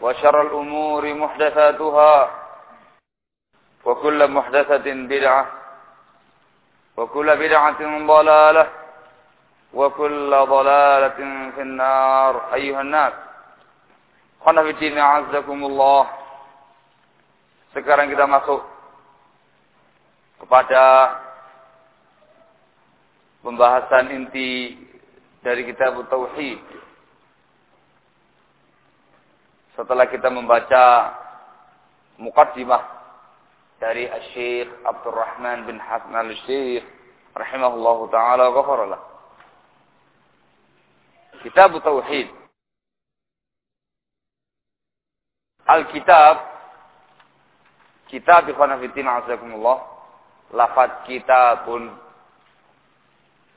وشر الأمور محدثاتها وكل محدثة بدعة وكل بدعة ضلالة وكل ضلالة في النار أيها الناس قلنا في الدين عزكم الله Sekarang kita masuk kepada pembahasan inti dari kitab Tauhid. Setelah kita membaca mukaddimah dari Syekh Abdurrahman bin Hasan al-Syekh rahimahullahu taala ghafaralah. Kitab Tauhid. Al-Kitab Kitab ikhwan fillah azakumullah lafaz kitabun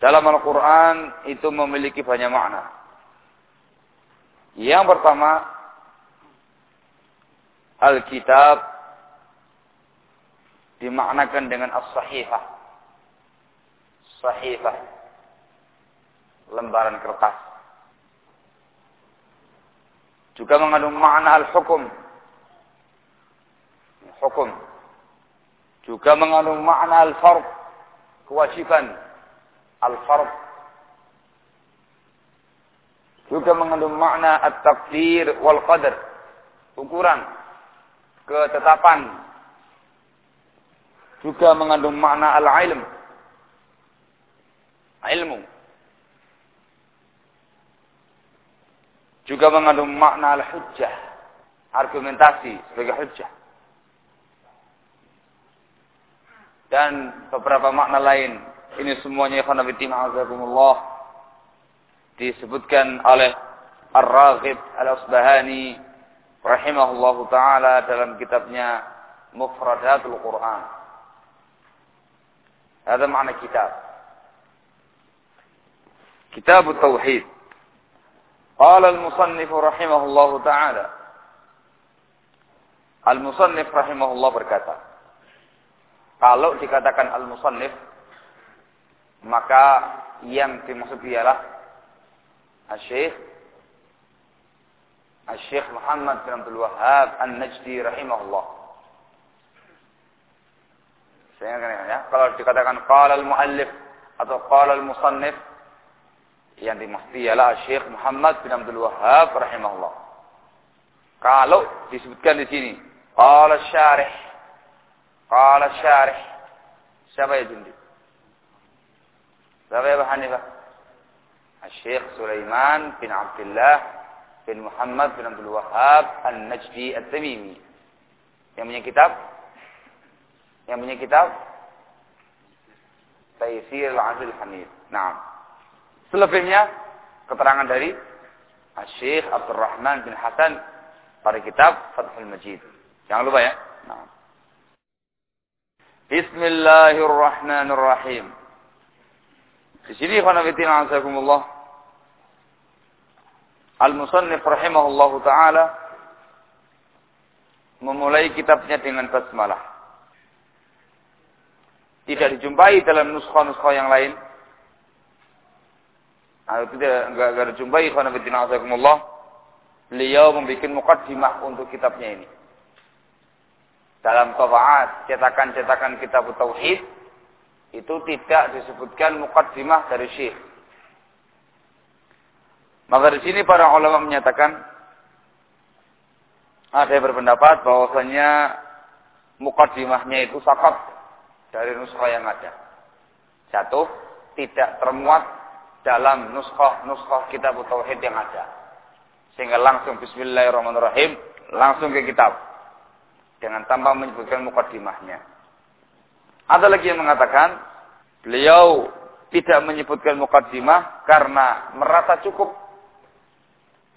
dalam Al-Qur'an itu memiliki banyak makna. Yang pertama Alkitab dimaknakan dengan as-sahifah. Sahifah. Lembaran kertas. Juga mengandung makna al-hukum. Hukum. Juga mengandung makna al-fard. Kewajiban. Al-fard. Juga mengandung makna at-takdir wal qadar. Ukuran ketetapan. Juga mengandung makna al-ilm. Ilmu. Juga mengandung makna al-hujjah. Argumentasi sebagai hujjah. Dan beberapa makna lain. Ini semuanya ikhwan disebutkan oleh Ar-Raghib Al-Asbahani rahimahullahu taala dalam kitabnya Mufradatul Quran. Ada makna kitab. Kitab Tauhid. Qala al-musannif rahimahullahu taala. Al-musannif rahimahullah berkata, kalau dikatakan al-musannif maka yang dimaksud ialah Syekh Syekh Muhammad bin Abdul Wahab An-Najdi rahimahullah. Saya ingatkan ya, kalau dikatakan qala al-muallif atau qala al-musannif yang dimaksud ialah Syekh Muhammad bin Abdul Wahab rahimahullah. Kalau disebutkan di sini qala syarih qala syarih siapa ya Jundi? Siapa ya Hanifah? Syekh Sulaiman bin Abdullah bin Muhammad bin Abdul Wahab An-Najdi At-Tamimi. Yang punya kitab? Yang punya kitab? Taisir Al-Azil Hamid. Nah. Selebihnya keterangan dari Syekh Abdul Rahman bin Hasan pada kitab Fathul Majid. Jangan lupa ya. Nah. Bismillahirrahmanirrahim. Di sini khanafitina azakumullah. Al-Musannif rahimahullahu taala memulai kitabnya dengan basmalah. Tidak dijumpai dalam nuskha-nuskha yang lain. Atau tidak enggak, enggak dijumpai khanafitina azakumullah. Beliau membuat mukaddimah untuk kitabnya ini dalam tabaat cetakan-cetakan kitab tauhid itu tidak disebutkan mukaddimah dari syekh. Maka di sini para ulama menyatakan ada yang berpendapat bahwasanya mukaddimahnya itu sakat dari nuskha yang ada. Jatuh tidak termuat dalam nuskah-nuskah kitab tauhid yang ada. Sehingga langsung bismillahirrahmanirrahim langsung ke kitab dengan tanpa menyebutkan mukaddimahnya. Ada lagi yang mengatakan beliau tidak menyebutkan mukaddimah karena merasa cukup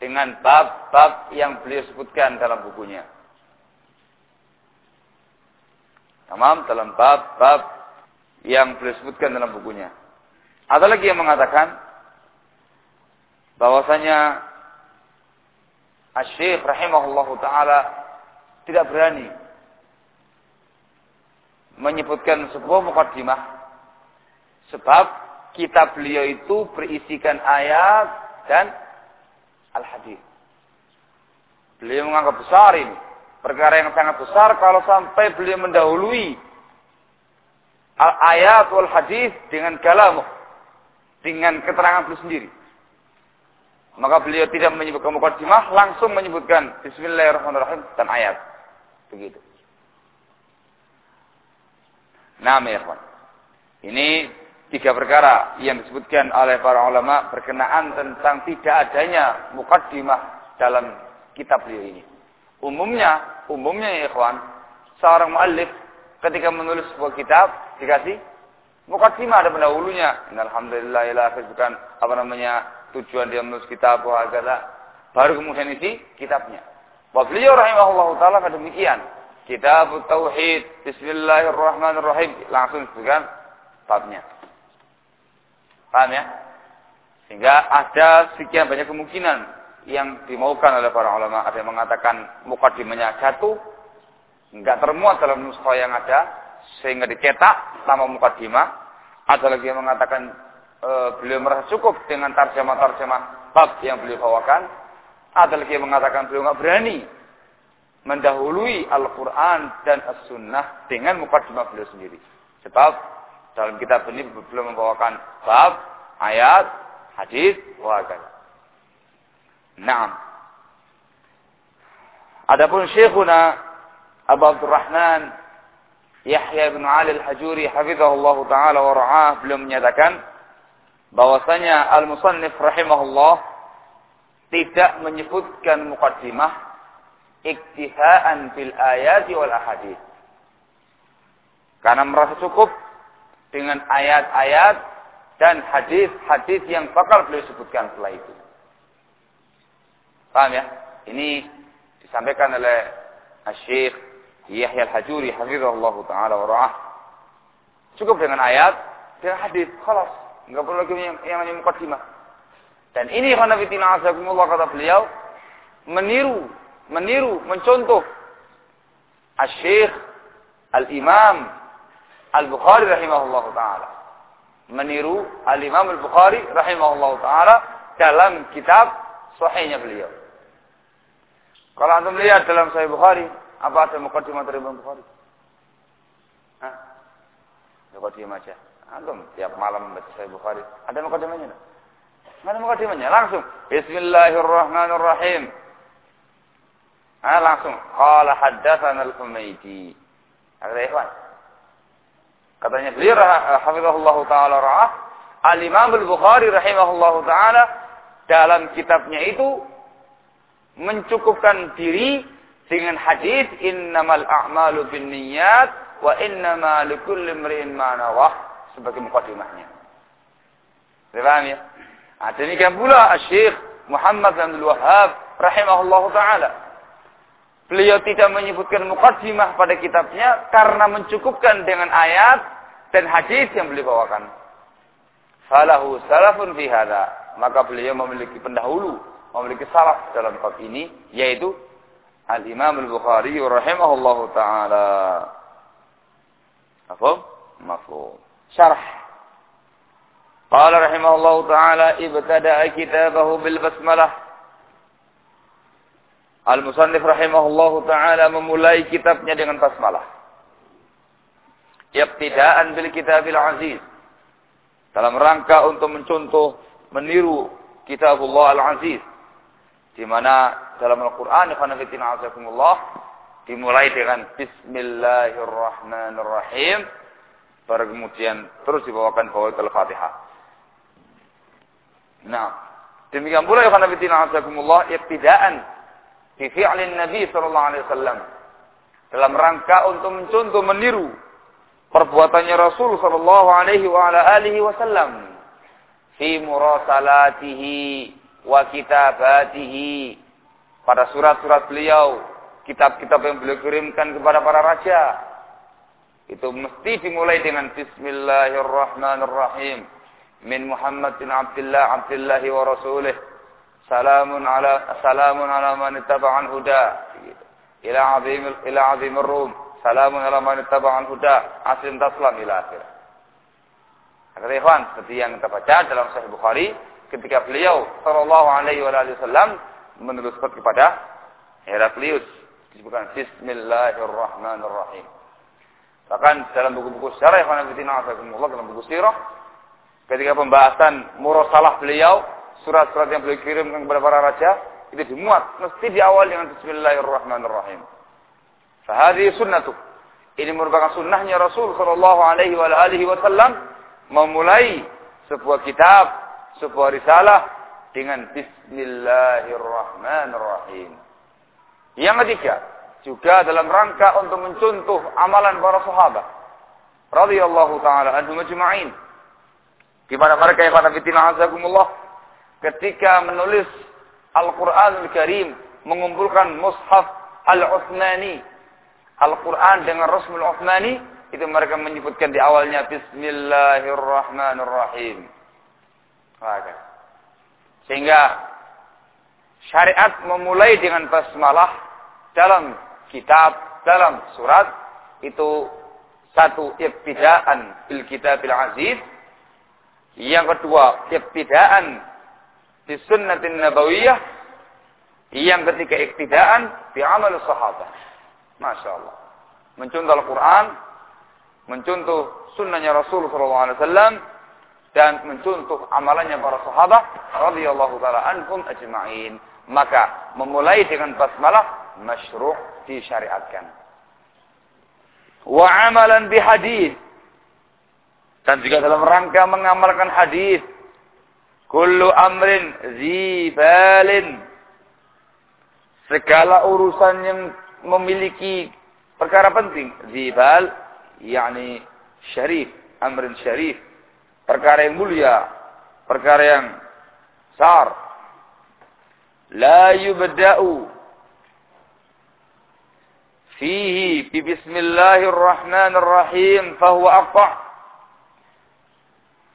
dengan bab-bab yang beliau sebutkan dalam bukunya. Tamam dalam bab-bab yang beliau sebutkan dalam bukunya. Ada lagi yang mengatakan bahwasanya Asy-Syaikh rahimahullahu taala tidak berani menyebutkan sebuah mukaddimah sebab kitab beliau itu berisikan ayat dan al-hadis. Beliau menganggap besar ini. Perkara yang sangat besar kalau sampai beliau mendahului ayat wal hadis dengan kalam dengan keterangan beliau sendiri. Maka beliau tidak menyebutkan mukaddimah, langsung menyebutkan bismillahirrahmanirrahim dan ayat. Begitu. Nah. Ini tiga perkara yang disebutkan oleh para ulama berkenaan tentang tidak adanya mukaddimah dalam kitab beliau ini. Umumnya, umumnya ya ikhwan, seorang muallif ketika menulis sebuah kitab dikasih mukaddimah ada pendahulunya. Alhamdulillah ila bukan apa namanya tujuan dia menulis kitab wah baru kemudian isi kitabnya. Wa beliau rahimahullah taala demikian. Kitab Tauhid, Bismillahirrahmanirrahim. Langsung disebutkan babnya. Paham ya? Sehingga ada sekian banyak kemungkinan yang dimaukan oleh para ulama. Ada yang mengatakan mukadimahnya jatuh, enggak termuat dalam nuskha yang ada, sehingga dicetak tanpa mukadimah. Ada lagi yang mengatakan e, beliau merasa cukup dengan tarjamah-tarjamah bab yang beliau bawakan ada lagi yang mengatakan beliau nggak berani mendahului Al-Quran dan As-Sunnah dengan mukadimah beliau sendiri. Sebab dalam kitab ini belum membawakan bab, ayat, hadis, wakan. Naam. Adapun Syekhuna Abu Abdurrahman Yahya bin Ali Al-Hajuri hafizahullah taala wa ra'ah belum menyatakan bahwasanya al-musannif rahimahullah tidak menyebutkan mukaddimah iktihaan bil ayat wal ahadith. Karena merasa cukup dengan ayat-ayat dan hadis-hadis yang bakal beliau sebutkan setelah itu. Paham ya? Ini disampaikan oleh Syekh Yahya Al-Hajuri hafizahullah taala wa ra'ah. Cukup dengan ayat dan hadis, khalas. Enggak perlu lagi yang, yang namanya mukaddimah. Dan ini khanafitina azakumullah kata beliau meniru, meniru, mencontoh Asy-Syaikh Al-Imam Al-Bukhari rahimahullah taala. Meniru Al-Imam Al-Bukhari rahimahullah taala dalam kitab sahihnya beliau. Kalau antum lihat dalam Sahih Bukhari, apa ada mukadimah dari Imam Bukhari? Hah? Mukadimah aja. Antum tiap malam baca Sahih Bukhari, ada mukadimahnya enggak? Mana mukadimahnya? Langsung. Bismillahirrahmanirrahim. Ah, langsung. Qala haddatsana al-Humaydi. Ada ikhwan. Katanya beliau hafizahullah taala ra'ah Al-Imam Al-Bukhari rahimahullah taala dalam kitabnya itu mencukupkan diri dengan hadis innamal a'malu binniyat wa innama likulli imrin ma nawah sebagai mukadimahnya. Paham ya? Nah, demikian pula Syekh Muhammad bin Abdul Wahhab rahimahullahu taala. Beliau tidak menyebutkan mukadimah pada kitabnya karena mencukupkan dengan ayat dan hadis yang beliau bawakan. Falahu salafun fi hadha. Maka beliau memiliki pendahulu, memiliki salaf dalam bab ini yaitu Al-Imam Al-Bukhari rahimahullahu taala. Mafhum? Mafhum. Syarah قال رحمه الله تعالى ابتدأ كتابه بالبسملة Al-Musannif rahimahullahu taala memulai kitabnya dengan basmalah. Iqtidaan bil kitabil aziz. Dalam rangka untuk mencontoh, meniru kitabullah al-aziz. Di mana dalam Al-Quran, Khanafitina azakumullah, dimulai dengan Bismillahirrahmanirrahim. Baru kemudian terus dibawakan bawah al-Fatihah. Nah, demikian pula khanafitina azakumullah iktidaan fi fi'lin Nabi wasallam dalam rangka untuk mencontoh meniru perbuatannya Rasul sallallahu alaihi wa ala alihi wasallam. Fi murasalatihi wa kitabatihi. Pada surat-surat beliau, kitab-kitab yang beliau kirimkan kepada para raja. Itu mesti dimulai dengan Bismillahirrahmanirrahim. Min Muhammad bin Abdullah Abdullah wa rasulih. Salamun ala salamun ala man huda ila azim ila azim ar-rum salamun ala man ittaba'an huda aslim taslam ila akhir Kata ikhwan, seperti yang kita baca dalam Sahih Bukhari, ketika beliau sallallahu alaihi wasallam meneruskan kepada Heraklius disebutkan Bismillahirrahmanirrahim. Bahkan dalam buku-buku sejarah yang dalam buku sirah ketika pembahasan murasalah beliau, surat-surat yang beliau kirim kepada para raja, itu dimuat mesti diawali dengan Bismillahirrahmanirrahim. Fahadi sunnatu. Ini merupakan sunnahnya Rasul Shallallahu Alaihi Wasallam memulai sebuah kitab, sebuah risalah dengan Bismillahirrahmanirrahim. Yang ketiga, juga dalam rangka untuk mencontoh amalan para sahabat radhiyallahu taala anhum ajma'in di mana mereka yang fitina azakumullah ketika menulis Al-Qur'anul Karim mengumpulkan mushaf Al-Utsmani Al-Qur'an dengan Rasmul Utsmani itu mereka menyebutkan di awalnya Bismillahirrahmanirrahim. Sehingga syariat memulai dengan basmalah dalam kitab, dalam surat itu satu ibtidaan bil kitabil aziz yang kedua, iktidaan di sunnatin nabawiyah. Yang ketiga, iktidaan di amal sahabat. Masya Allah. Mencontoh Al-Quran, mencontoh sunnahnya Rasul SAW, dan mencontoh amalannya para sahabat radhiyallahu taala anhum ajma'in. Maka memulai dengan basmalah masyru' disyariatkan. Wa amalan bihadis dan juga dalam rangka mengamalkan hadis kullu amrin zibalin segala urusan yang memiliki perkara penting. Zibal yakni syarif amrin syarif. Perkara yang mulia perkara yang besar. La yubda'u fihi bi bismillahirrahmanirrahim fahuwa aqta'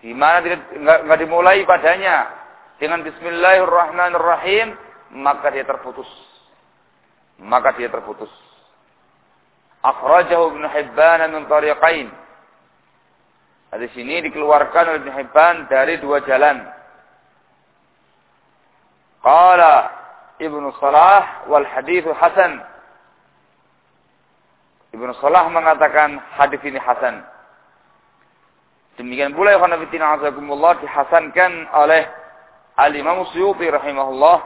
di mana tidak enggak dimulai padanya dengan Bismillahirrahmanirrahim, maka dia terputus. Maka dia terputus. Akhrajahu Ibn Hibban min tariqain. Hadis ini dikeluarkan oleh Ibn Hibban dari dua jalan. Qala Ibnu Salah wal hadithu hasan. Ibnu Salah mengatakan hadis ini hasan. Demikian pula ya khanafitina azakumullah dihasankan oleh Al-Imam Suyuti rahimahullah.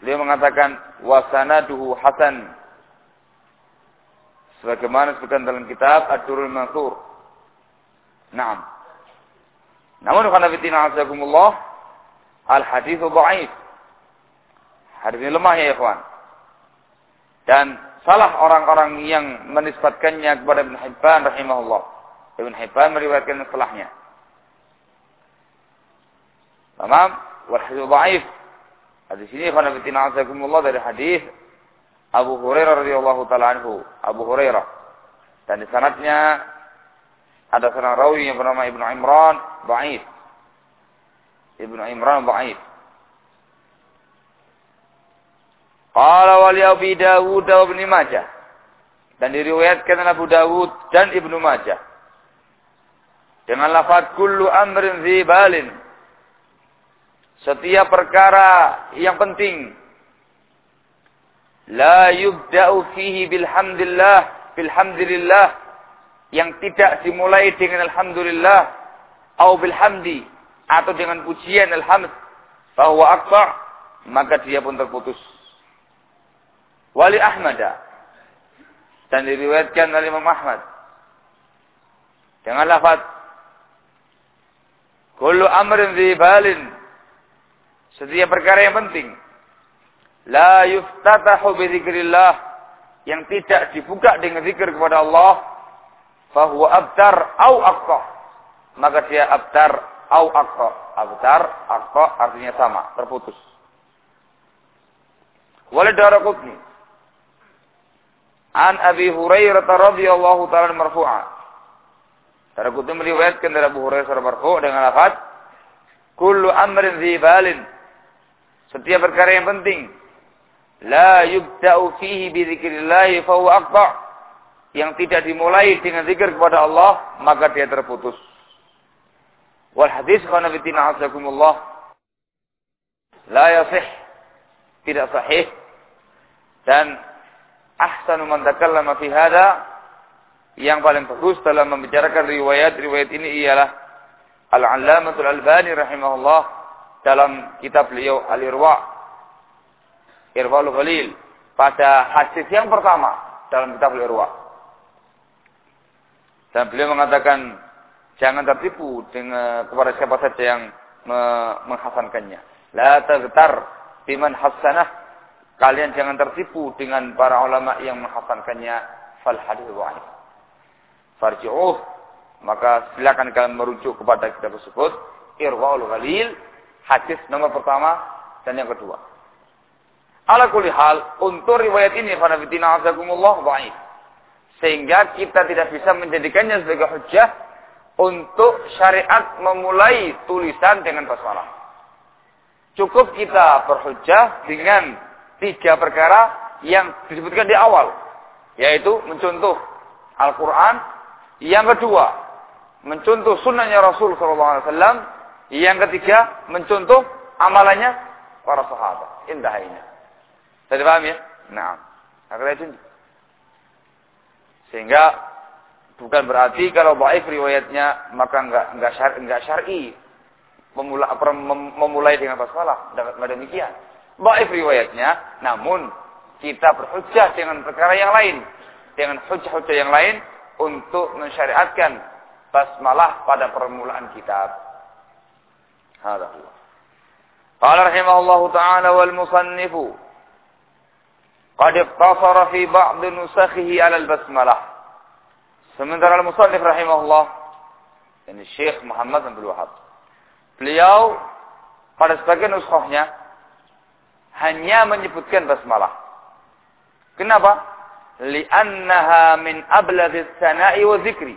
Beliau mengatakan wasanaduhu hasan. Sebagaimana disebutkan dalam kitab Ad-Durul Mansur. Naam. Namun khanafitina azakumullah al-hadithu dha'if. Hadis ini lemah ya ikhwan. Dan salah orang-orang yang menisbatkannya kepada Ibn Hibban rahimahullah. Ibn Hibban meriwayatkan salahnya. Tamam? Wal hadis dhaif. Hadis ini fillah azakumullah dari hadis Abu Hurairah radhiyallahu taala anhu. Abu Hurairah. Dan di sanadnya ada seorang rawi yang bernama Ibnu Imran dhaif. Ibnu Imran dhaif. Qala wali Abi Dawud wa Ibnu Majah. Dan diriwayatkan oleh Abu Dawud dan Ibnu Majah. Dengan lafaz kullu amrin zibalin. Setiap perkara yang penting. La yubda'u fihi bilhamdillah. Bilhamdulillah. Yang tidak dimulai dengan alhamdulillah. Atau bilhamdi. Atau dengan pujian alhamd. Bahwa akta. Maka dia pun terputus. Wali Ahmad dan diriwayatkan oleh Imam Ahmad dengan lafaz kullu amrin balin setiap perkara yang penting. La yuftatahu bi dzikrillah yang tidak dibuka dengan zikir kepada Allah fahuwa abtar au aqqa. Maka dia abtar au aqqa. Abtar aqqa artinya sama terputus. Walid Daraqutni An Abi Hurairah radhiyallahu taala marfu'a. Daraqutni meriwayatkan dari Abu Hurairah marfu' dengan lafaz kullu amrin dzibalin. Setiap perkara yang penting la yubda'u fihi bi dzikrillah fa huwa aqta. Yang tidak dimulai dengan zikir kepada Allah, maka dia terputus. Wal hadis kana fitina azakumullah la yasih tidak sahih dan ahsanu man takallama fi hada yang paling bagus dalam membicarakan riwayat-riwayat ini ialah Al-Allamatul Albani rahimahullah dalam kitab beliau Al-Irwa. Irwal Ghalil pada hadis yang pertama dalam kitab Al-Irwa. Dan beliau mengatakan jangan tertipu dengan kepada siapa saja yang menghasankannya. La tagtar biman hasanah. Kalian jangan tertipu dengan para ulama yang menghasankannya. Fal hadis. Farji'uh. Maka silakan kalian merujuk kepada kitab tersebut. Irwaul Ghalil hadis nomor pertama dan yang kedua. Ala kulli hal untuk riwayat ini pada fitina azakumullah dhaif. Sehingga kita tidak bisa menjadikannya sebagai hujah untuk syariat memulai tulisan dengan basmalah. Cukup kita berhujah dengan tiga perkara yang disebutkan di awal. Yaitu mencontoh Al-Quran. Yang kedua, mencontoh sunnahnya Rasul SAW. Yang ketiga, mencontoh amalannya para sahabat. Indah ini. Saya paham ya? Nah, akhirnya itu. Sehingga bukan berarti kalau baik riwayatnya maka enggak enggak syar enggak syar'i memulai memulai dengan basmalah enggak demikian. Baik riwayatnya, namun kita berhujjah dengan perkara yang lain. Dengan hujjah-hujjah yang lain untuk mensyariatkan basmalah pada permulaan kitab. Hada huwa. Qala rahimahullahu ta'ala wal musannifu qad iqtasara fi ba'd nusakhihi 'ala al-basmalah. Sementara al-musannif rahimahullah ini Syekh Muhammad bin Wahab. Beliau pada sebagian nuskhahnya hanya menyebutkan basmalah. Kenapa? Li'annaha min abladzis sana'i wa zikri.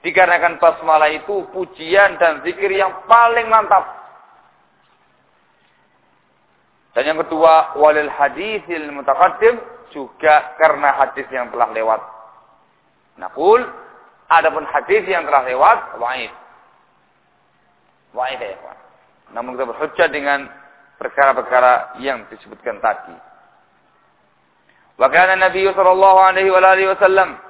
Dikarenakan basmalah itu pujian dan zikir yang paling mantap. Dan yang kedua, walil hadisil mutaqaddim juga karena hadis yang telah lewat. Nakul, adapun hadis yang telah lewat, wa'id. Wa'id ya, Namun kita berhujjah dengan perkara-perkara yang disebutkan tadi. Wa kana Nabi sallallahu alaihi wa alihi wasallam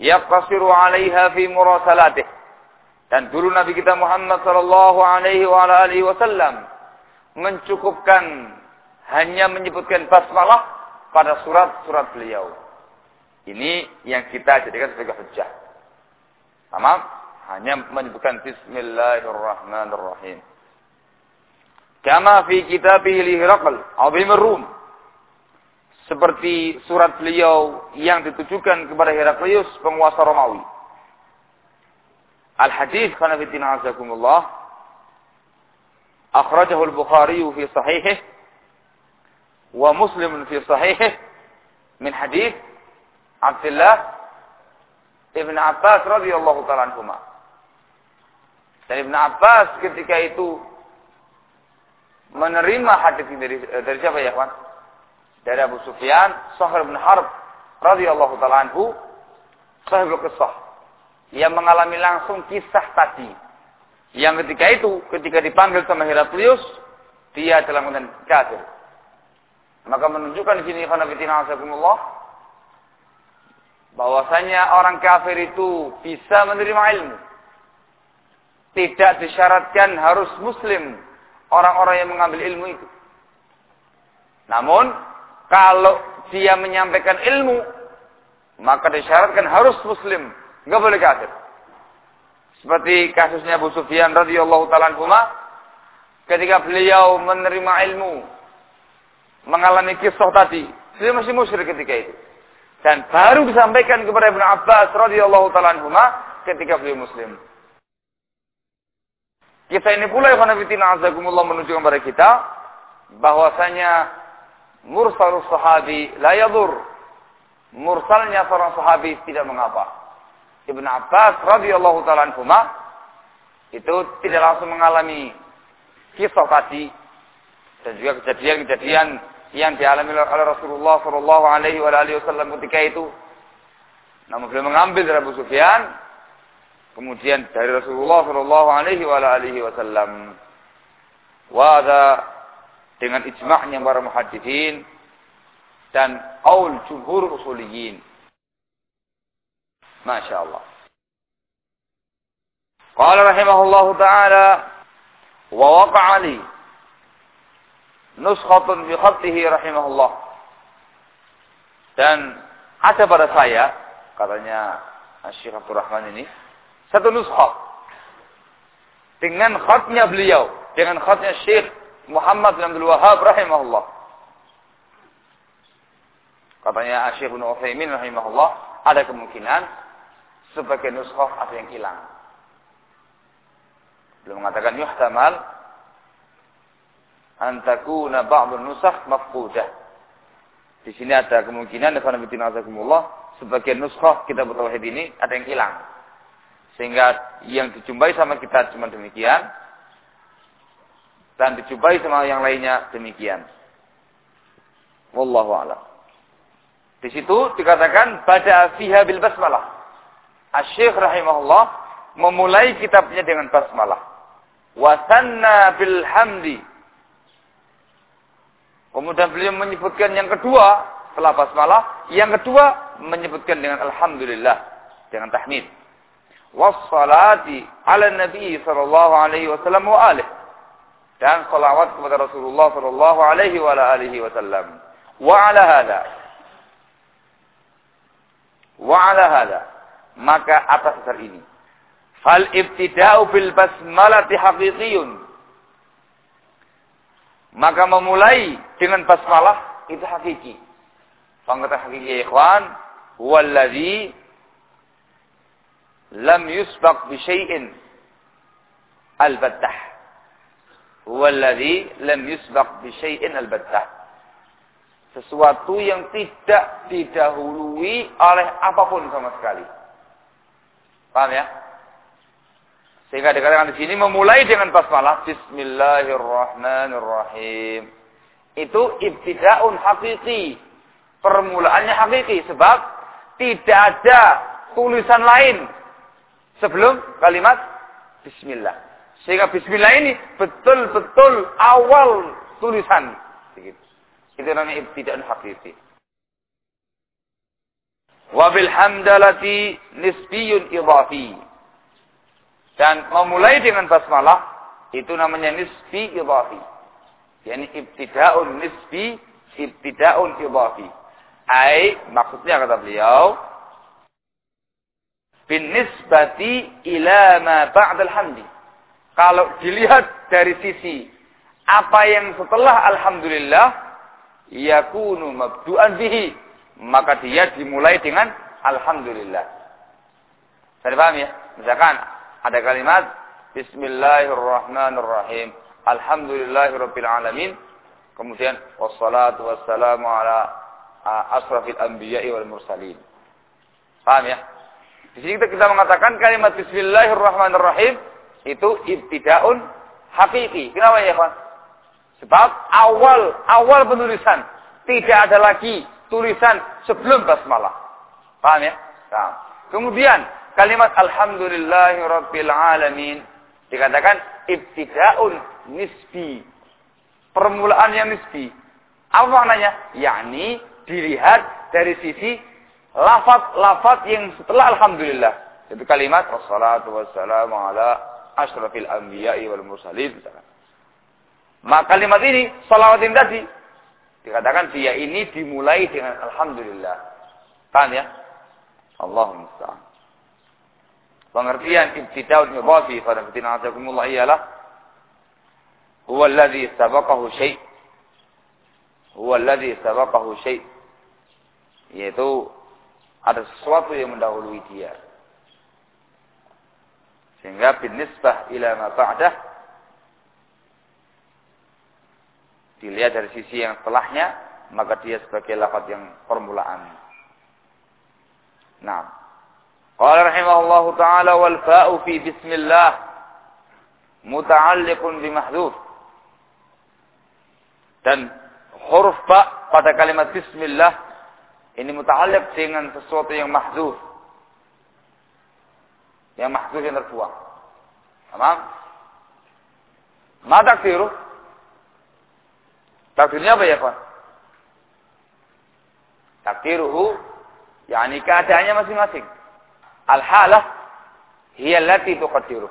yaqsiru 'alaiha fi murasalatih. Dan dulu Nabi kita Muhammad sallallahu alaihi wa alihi wasallam mencukupkan hanya menyebutkan basmalah pada surat-surat beliau. Ini yang kita jadikan sebagai hujjah. Tamam? Hanya menyebutkan bismillahirrahmanirrahim. Kama fi kitabih li Hiraqal, Azim Rum. Seperti surat beliau yang ditujukan kepada Heraklius, penguasa Romawi. Al-hadis kana fitina azakumullah. Akhrajahu al-Bukhari fi sahihih wa Muslim fi sahihih min hadis Abdullah Ibn Abbas radhiyallahu taala anhuma. Dan Ibn Abbas ketika itu menerima hadis dari, dari siapa ya kawan? Dari Abu Sufyan, Sahir bin Harb radhiyallahu taala anhu, sahibul kisah yang mengalami langsung kisah tadi. Yang ketika itu, ketika dipanggil sama Heraklius, dia telah keadaan kafir. Maka menunjukkan di sini khanafitina asakumullah bahwasanya orang kafir itu bisa menerima ilmu. Tidak disyaratkan harus muslim orang-orang yang mengambil ilmu itu. Namun, kalau dia menyampaikan ilmu, maka disyaratkan harus muslim, nggak boleh kafir. Seperti kasusnya Abu Sufyan radhiyallahu taala ketika beliau menerima ilmu, mengalami kisah tadi, dia masih musyrik ketika itu. Dan baru disampaikan kepada Ibn Abbas radhiyallahu taala ketika beliau muslim. Kita ini pula yang azakumullah menunjukkan kepada kita bahwasanya mursalus sahabi la yadur. Mursalnya seorang sahabi tidak mengapa. Ibn Abbas radhiyallahu taala itu tidak langsung mengalami kisah tadi dan juga kejadian-kejadian yang dialami oleh Rasulullah Shallallahu Alaihi Wasallam ketika itu. Namun beliau mengambil dari Abu Sufyan Kemudian dari Rasulullah Shallallahu Alaihi Wasallam. Wada dengan ijma'nya para muhadithin dan qaul jumhur usuliyin. Masya Allah. Qala rahimahullahu ta'ala wa waqa'a li nuskhatun bi khatihi rahimahullah. Dan ada pada saya katanya Syekh Abdul Rahman ini satu nuskhat. Dengan khatnya beliau. Dengan khatnya Syekh Muhammad bin Abdul Wahab rahimahullah. Katanya Syekh bin Uthaymin rahimahullah. Ada kemungkinan sebagai nuskhat ada yang hilang. Beliau mengatakan yuhtamal antakuna ba'dun nusakh mafqudah. Di sini ada kemungkinan, sebagian nuskah kita bertauhid ini ada yang hilang. Sehingga yang dijumpai sama kita cuma demikian. Dan dijumpai sama yang lainnya demikian. Wallahu a'lam. Di situ dikatakan pada fiha bil basmalah. Asy-Syaikh rahimahullah memulai kitabnya dengan basmalah. Wasanna bil hamdi. Kemudian beliau menyebutkan yang kedua setelah basmalah, yang kedua menyebutkan dengan alhamdulillah dengan tahmid wassalati ala nabi sallallahu alaihi wasallam wa alih dan salawat kepada Rasulullah sallallahu alaihi wa alihi wasallam wa ala hada wa ala hada maka atas dasar ini fal ibtida'u bil basmalati haqiqiyun maka memulai dengan basmalah itu hakiki Pengertian hakiki ya ikhwan huwallazi lam yusbaq bi syai'in al-battah. Huwa alladhi lam yusbaq bi syai'in al-battah. Sesuatu yang tidak didahului oleh apa pun sama sekali. Paham ya? Sehingga dikatakan di sini memulai dengan basmalah Bismillahirrahmanirrahim. Itu ibtidaun hakiki. Permulaannya hakiki sebab tidak ada tulisan lain sebelum kalimat bismillah. Sehingga bismillah ini betul-betul awal tulisan. Begitu. Itu namanya ibtida'un hakiki. Wabil hamdalati nisbiyun idhafi. Dan memulai dengan basmalah itu namanya nisbi idhafi. Yani ibtida'un nisbi, ibtida'un idhafi. Ai maksudnya kata beliau bin nisbati ila ma ba'dal hamdi. Kalau dilihat dari sisi apa yang setelah alhamdulillah yakunu mabdu'an bihi maka dia dimulai dengan alhamdulillah. Saya paham ya? Misalkan ada kalimat bismillahirrahmanirrahim alhamdulillahirabbil alamin kemudian wassalatu wassalamu ala asrafil anbiya'i wal mursalin. Paham ya? Di sini kita, kita mengatakan kalimat bismillahirrahmanirrahim itu ibtidaun hakiki. Kenapa ya, kawan? Sebab awal awal penulisan tidak ada lagi tulisan sebelum basmalah. Paham ya? Nah. Kemudian kalimat alhamdulillahirabbil alamin dikatakan ibtidaun nisbi. Permulaan yang nisbi. Apa maknanya? Yakni dilihat dari sisi lafaz-lafaz yang setelah alhamdulillah. Itu kalimat wassalatu wassalamu ala asyrafil anbiya'i wal mursalin. Maka kalimat ini, salawatin tadi, dikatakan dia ini dimulai dengan Alhamdulillah. Kan ya? Allahumma musta'an. Pengertian ibtida'ul mudhafi pada fitina azakumullah ialah huwa alladhi sabaqahu syai' huwa alladhi sabaqahu syai' yaitu ada sesuatu yang mendahului dia. Sehingga bin nisbah ila ma ba'dah dilihat dari sisi yang setelahnya, maka dia sebagai lafaz yang permulaan. Nah, qala rahimahullahu taala wal fa'u fi bismillah muta'alliqun bi mahdhuf. Dan huruf fa pada kalimat bismillah ini muta'alliq dengan sesuatu yang mahdhuf. Yang mahdhuf yang terbuang. Paham? Ma takdiruh? Takdirnya apa ya, Pak? Takdiruhu, yakni keadaannya masing-masing. Al-halah, hiya allati tuqaddiruh.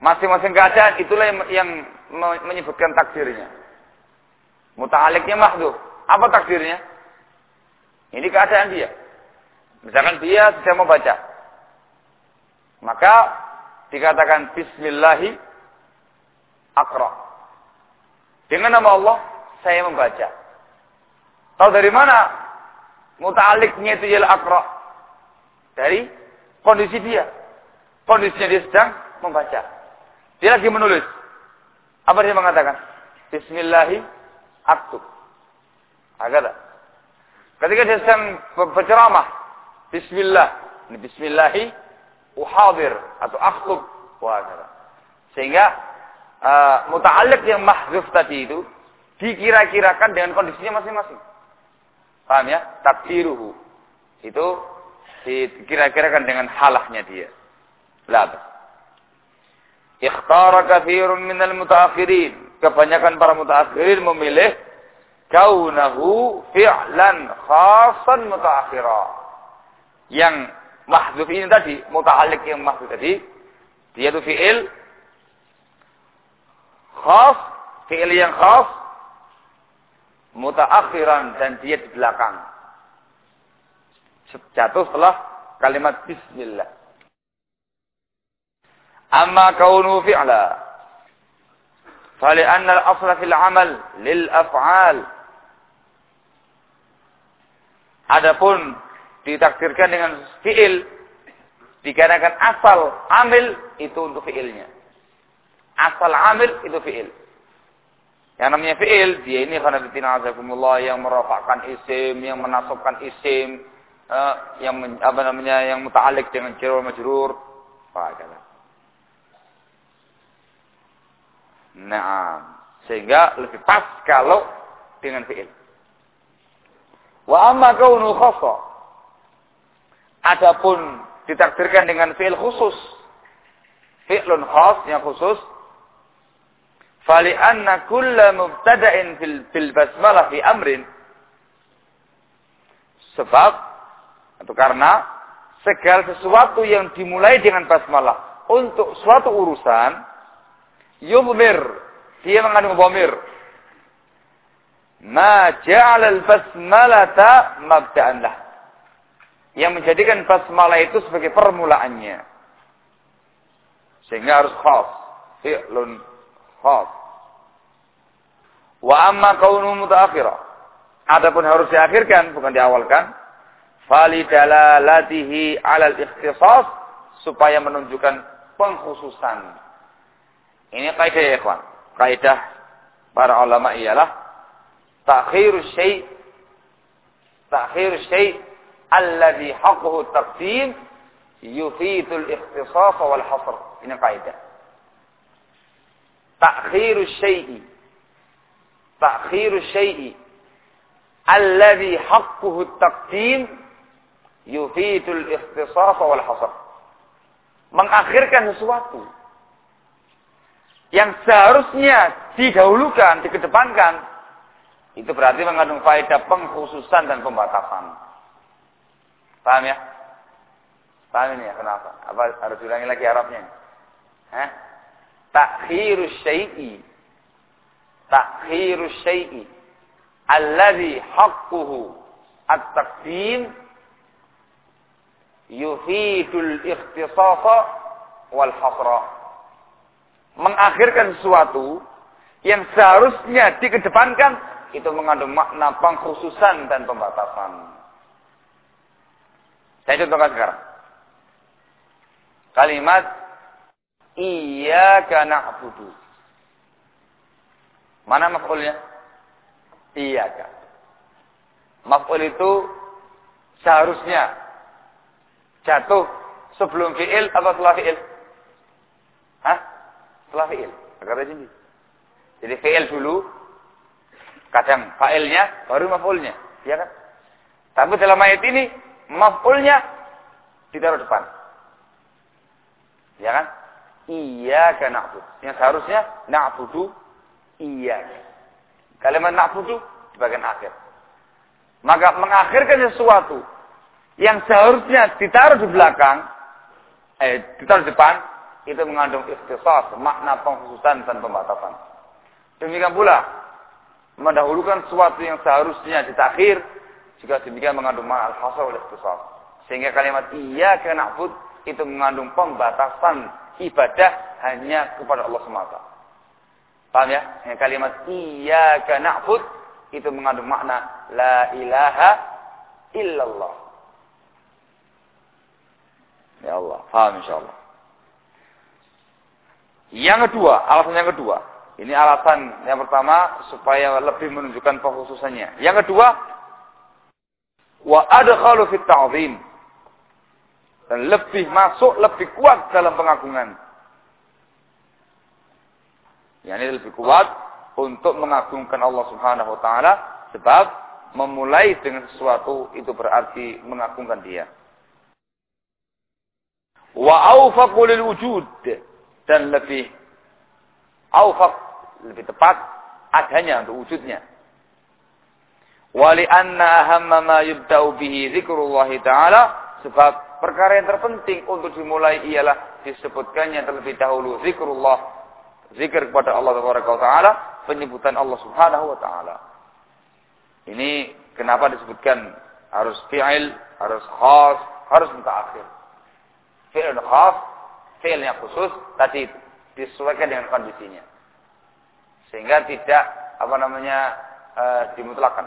Masing-masing keadaan itulah yang, yang menyebutkan takdirnya. Muta'aliknya mahdhuf. Apa takdirnya? Ini keadaan dia. Misalkan dia sedang membaca. Maka dikatakan bismillahi akra. Dengan nama Allah saya membaca. Tahu dari mana muta'aliknya itu ialah akra? Dari kondisi dia. Kondisinya dia sedang membaca. Dia lagi menulis. Apa dia mengatakan? Bismillahi aktub. Agak Ketika dia sedang berceramah. Bismillah. Ini Bismillahi uhadir atau aktub. Wah, Sehingga uh, muta'alliq yang mahzuf tadi itu dikira-kirakan dengan kondisinya masing-masing. Paham ya? Takdiruhu. Itu dikira-kirakan dengan halahnya dia. Laba. Ikhtara kathirun minal mutaakhirin. Kebanyakan para mutaakhirin memilih kaunahu fi'lan khasan mutaakhira. Yang mahzuf ini tadi, muta'alliq yang mahzuf tadi, dia itu fi'il khas, fi'il yang khas, mutaakhiran dan dia di belakang. Jatuh setelah kalimat bismillah. Amma kaunu fi'la. فلأن الأصل في العمل للأفعال Adapun ditakdirkan dengan fi'il dikarenakan asal amil itu untuk fi'ilnya. Asal amil itu fi'il. Yang namanya fi'il, dia ini karena azakumullah yang merofakkan isim, yang menasabkan isim, uh, yang apa namanya yang muta'alik dengan jirur majrur. Fakala. Nah, sehingga lebih pas kalau dengan fi'il. Wa amma kaunu khassa. Adapun ditakdirkan dengan fi'il khusus. Fi'lun khas yang khusus Fali anna kulla mubtada'in fil, fil basmalah fi amrin. Sebab, atau karena, segala sesuatu yang dimulai dengan basmalah untuk suatu urusan, yubmir, dia mengandung bomir. Ma ja'ala al-basmalata mabda'an lah. Yang menjadikan basmalah itu sebagai permulaannya. Sehingga harus khas. Fi'lun khas. Wa amma kaunu mutaakhirah. Adapun harus diakhirkan bukan diawalkan. Fali dalalatihi 'alal ikhtisas supaya menunjukkan pengkhususan. Ini kaidah ya, ikhwan. Kaidah para ulama ialah takhirus syai' takhirus syai' alladhi haqquhu taqdim yufidul ikhtisas wal hasr. Ini kaidah. Takhirus syai'i takhirus syai'i alladhi haqquhu taqdim yufidul ikhtisas wal hasr. Mengakhirkan sesuatu yang seharusnya didahulukan, dikedepankan, itu berarti mengandung faedah pengkhususan dan pembatasan. Paham ya? Paham ini ya kenapa? Apa harus diulangi lagi Arabnya? Hah? Takhirus syai'i. Takhirus syai'i. Alladhi haqquhu at-taqdim yufidul ikhtisasa wal hasra mengakhirkan sesuatu yang seharusnya dikedepankan itu mengandung makna pengkhususan dan pembatasan. Saya contohkan sekarang. Kalimat Iyyaka na'budu. Mana maf'ulnya? Iyyaka. Maf'ul itu seharusnya jatuh sebelum fi'il atau setelah fi'il? Hah? setelah fi'il. Kata sini. Jadi fi'il dulu, kadang fa'ilnya, baru maf'ulnya. Ya kan? Tapi dalam ayat ini, maf'ulnya ditaruh depan. Ya kan? Iya kan na'bud. Yang seharusnya na'budu iya. Kalimat na'budu di bagian akhir. Maka mengakhirkan sesuatu yang seharusnya ditaruh di belakang, eh, ditaruh di depan, itu mengandung ikhtisas, makna pengkhususan dan pembatasan. Demikian pula, mendahulukan sesuatu yang seharusnya ditakhir, juga demikian mengandung makna al-hasar oleh ikhtisas. Sehingga kalimat iya na'bud itu mengandung pembatasan ibadah hanya kepada Allah semata. Paham ya? Yang kalimat iya na'bud itu mengandung makna la ilaha illallah. Ya Allah, paham insyaallah. Yang kedua, alasan yang kedua. Ini alasan yang pertama supaya lebih menunjukkan pengkhususannya. Yang kedua, wa adkhalu fit ta'zim. Dan lebih masuk, lebih kuat dalam pengagungan. Yang ini lebih kuat untuk mengagungkan Allah Subhanahu wa taala sebab memulai dengan sesuatu itu berarti mengagungkan Dia. Wa awfaqu lil wujud dan lebih awfaq, lebih tepat adanya untuk wujudnya. Wali anna ahamma ma yubda'u bihi zikrullah ta'ala sebab perkara yang terpenting untuk dimulai ialah disebutkannya terlebih dahulu zikrullah zikir kepada Allah Taala penyebutan Allah Subhanahu wa taala. Ini kenapa disebutkan harus fi'il, harus khas, harus mutaakhir. Fi'il khas fi'ilnya khusus tadi disesuaikan dengan kondisinya. Sehingga tidak apa namanya e, dimutlakan.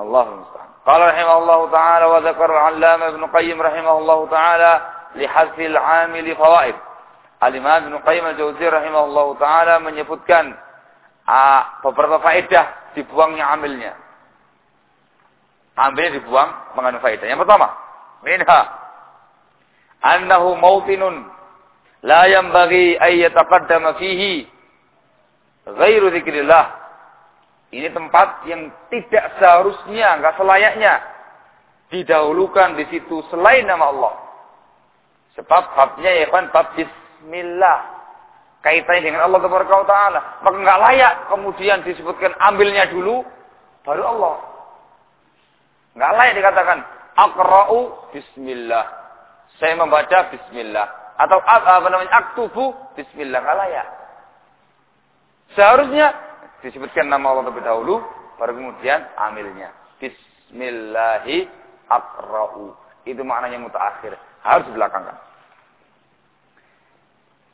Allah musta'an. Qala rahimahullahu taala wa dzakara al-'allama Ibnu Qayyim rahimahullahu taala li hadfil 'amil fawaid. Al-Imam Ibnu Qayyim rahimahullahu taala menyebutkan beberapa faedah dibuangnya amilnya. Ambilnya dibuang mengandung faedah. Yang pertama, minha annahu mautinun la yanbaghi ay yataqaddama fihi ghairu dzikrillah. Ini tempat yang tidak seharusnya, enggak selayaknya didahulukan di situ selain nama Allah. Sebab babnya ya kan bab bismillah. Kaitannya dengan Allah Taala. Maka enggak layak kemudian disebutkan ambilnya dulu baru Allah. Enggak layak dikatakan akra'u bismillah. Saya membaca bismillah. Atau apa namanya? Aktubu bismillah. Kalah ya. Seharusnya disebutkan nama Allah terlebih dahulu. Baru kemudian amilnya. Bismillahi akra'u. Itu maknanya mutaakhir. Harus dibelakangkan.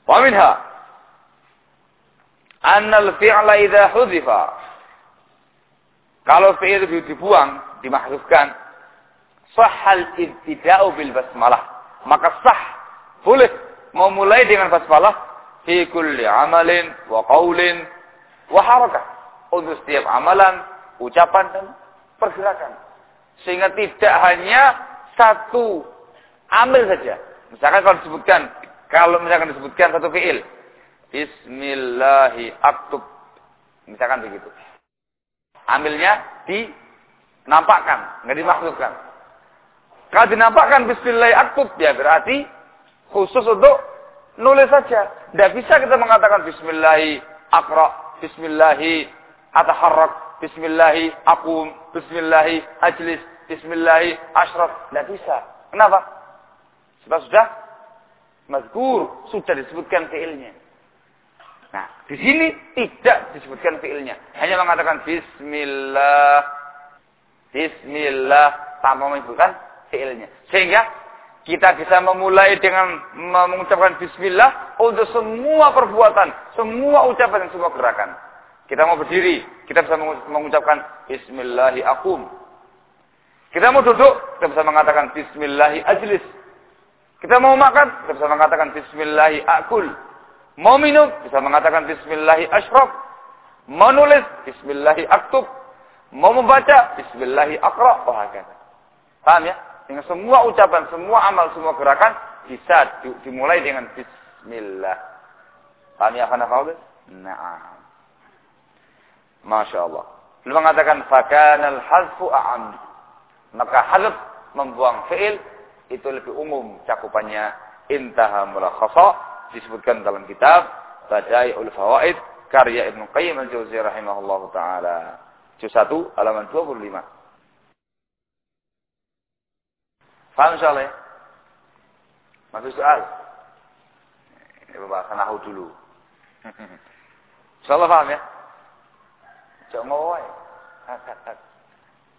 Wa minha Annal fi'la idza hudhifa. Kalau fi'il dibuang, dimahzufkan, sahal ibtida'u bil basmalah. Maka sah, boleh memulai dengan basmalah fi kulli amalin wa qaulin wa harakah. Untuk setiap amalan, ucapan dan pergerakan. Sehingga tidak hanya satu amil saja. Misalkan kalau disebutkan, kalau misalkan disebutkan satu fi'il, Bismillahi aktub. Misalkan begitu. Amilnya dinampakkan, nggak dimaksudkan. Kalau dinampakkan Bismillahi aktub, ya berarti khusus untuk nulis saja. Tidak bisa kita mengatakan Bismillahi akra, Bismillahi ataharrak, Bismillahi akum, Bismillahi ajlis, Bismillahi ashraf. Tidak bisa. Kenapa? Sebab sudah mazkur, sudah disebutkan fiilnya. Nah, di sini tidak disebutkan fiilnya. Hanya mengatakan bismillah. Bismillah tanpa menyebutkan fiilnya. Sehingga kita bisa memulai dengan mengucapkan bismillah untuk semua perbuatan, semua ucapan dan semua gerakan. Kita mau berdiri, kita bisa mengucapkan bismillahi akum. Kita mau duduk, kita bisa mengatakan bismillahi ajlis. Kita mau makan, kita bisa mengatakan bismillahi akul. Mau minum, bisa mengatakan Bismillahi ashraf. Mau nulis, Bismillahi aktub. Mau membaca, Bismillahi akra. Wahakata. Paham ya? Dengan semua ucapan, semua amal, semua gerakan, bisa dimulai dengan Bismillah. Paham ya, Khana Fawdil? Naam. Masya Allah. Beliau mengatakan, Fakanal hazfu a'am. Maka hazf membuang fi'il, itu lebih umum cakupannya. Intaha mulakhasa disebutkan dalam kitab Badai'ul Fawaid karya Ibnu Qayyim al-Jauziyah rahimahullah taala. Juz 1 halaman 25. Faham soalnya? Masuk soal. Ya, ini pembahasan nahu dulu. Insyaallah paham ya? Jangan ngomong.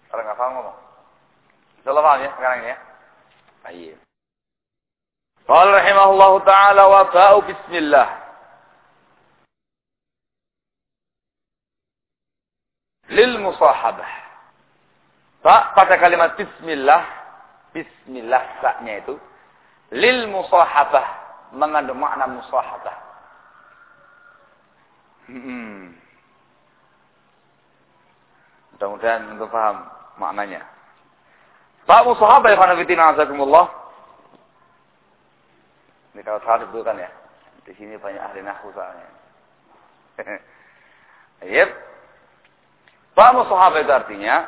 Orang nggak paham ngomong. Insyaallah paham ya sekarang ini ya? Iya. Qala rahimahullah taala wa ta'u bismillah. Lil musahabah. Ta pada kalimat bismillah bismillah saknya itu lil musahabah mengandung makna musahabah. Hmm. Mudah-mudahan untuk paham maknanya. Pak musahabah ya khanafitina azakumullah. Ini kalau salah disebutkan ya. Di sini banyak ahli nahu soalnya. Yep. Fahamu sahabat itu artinya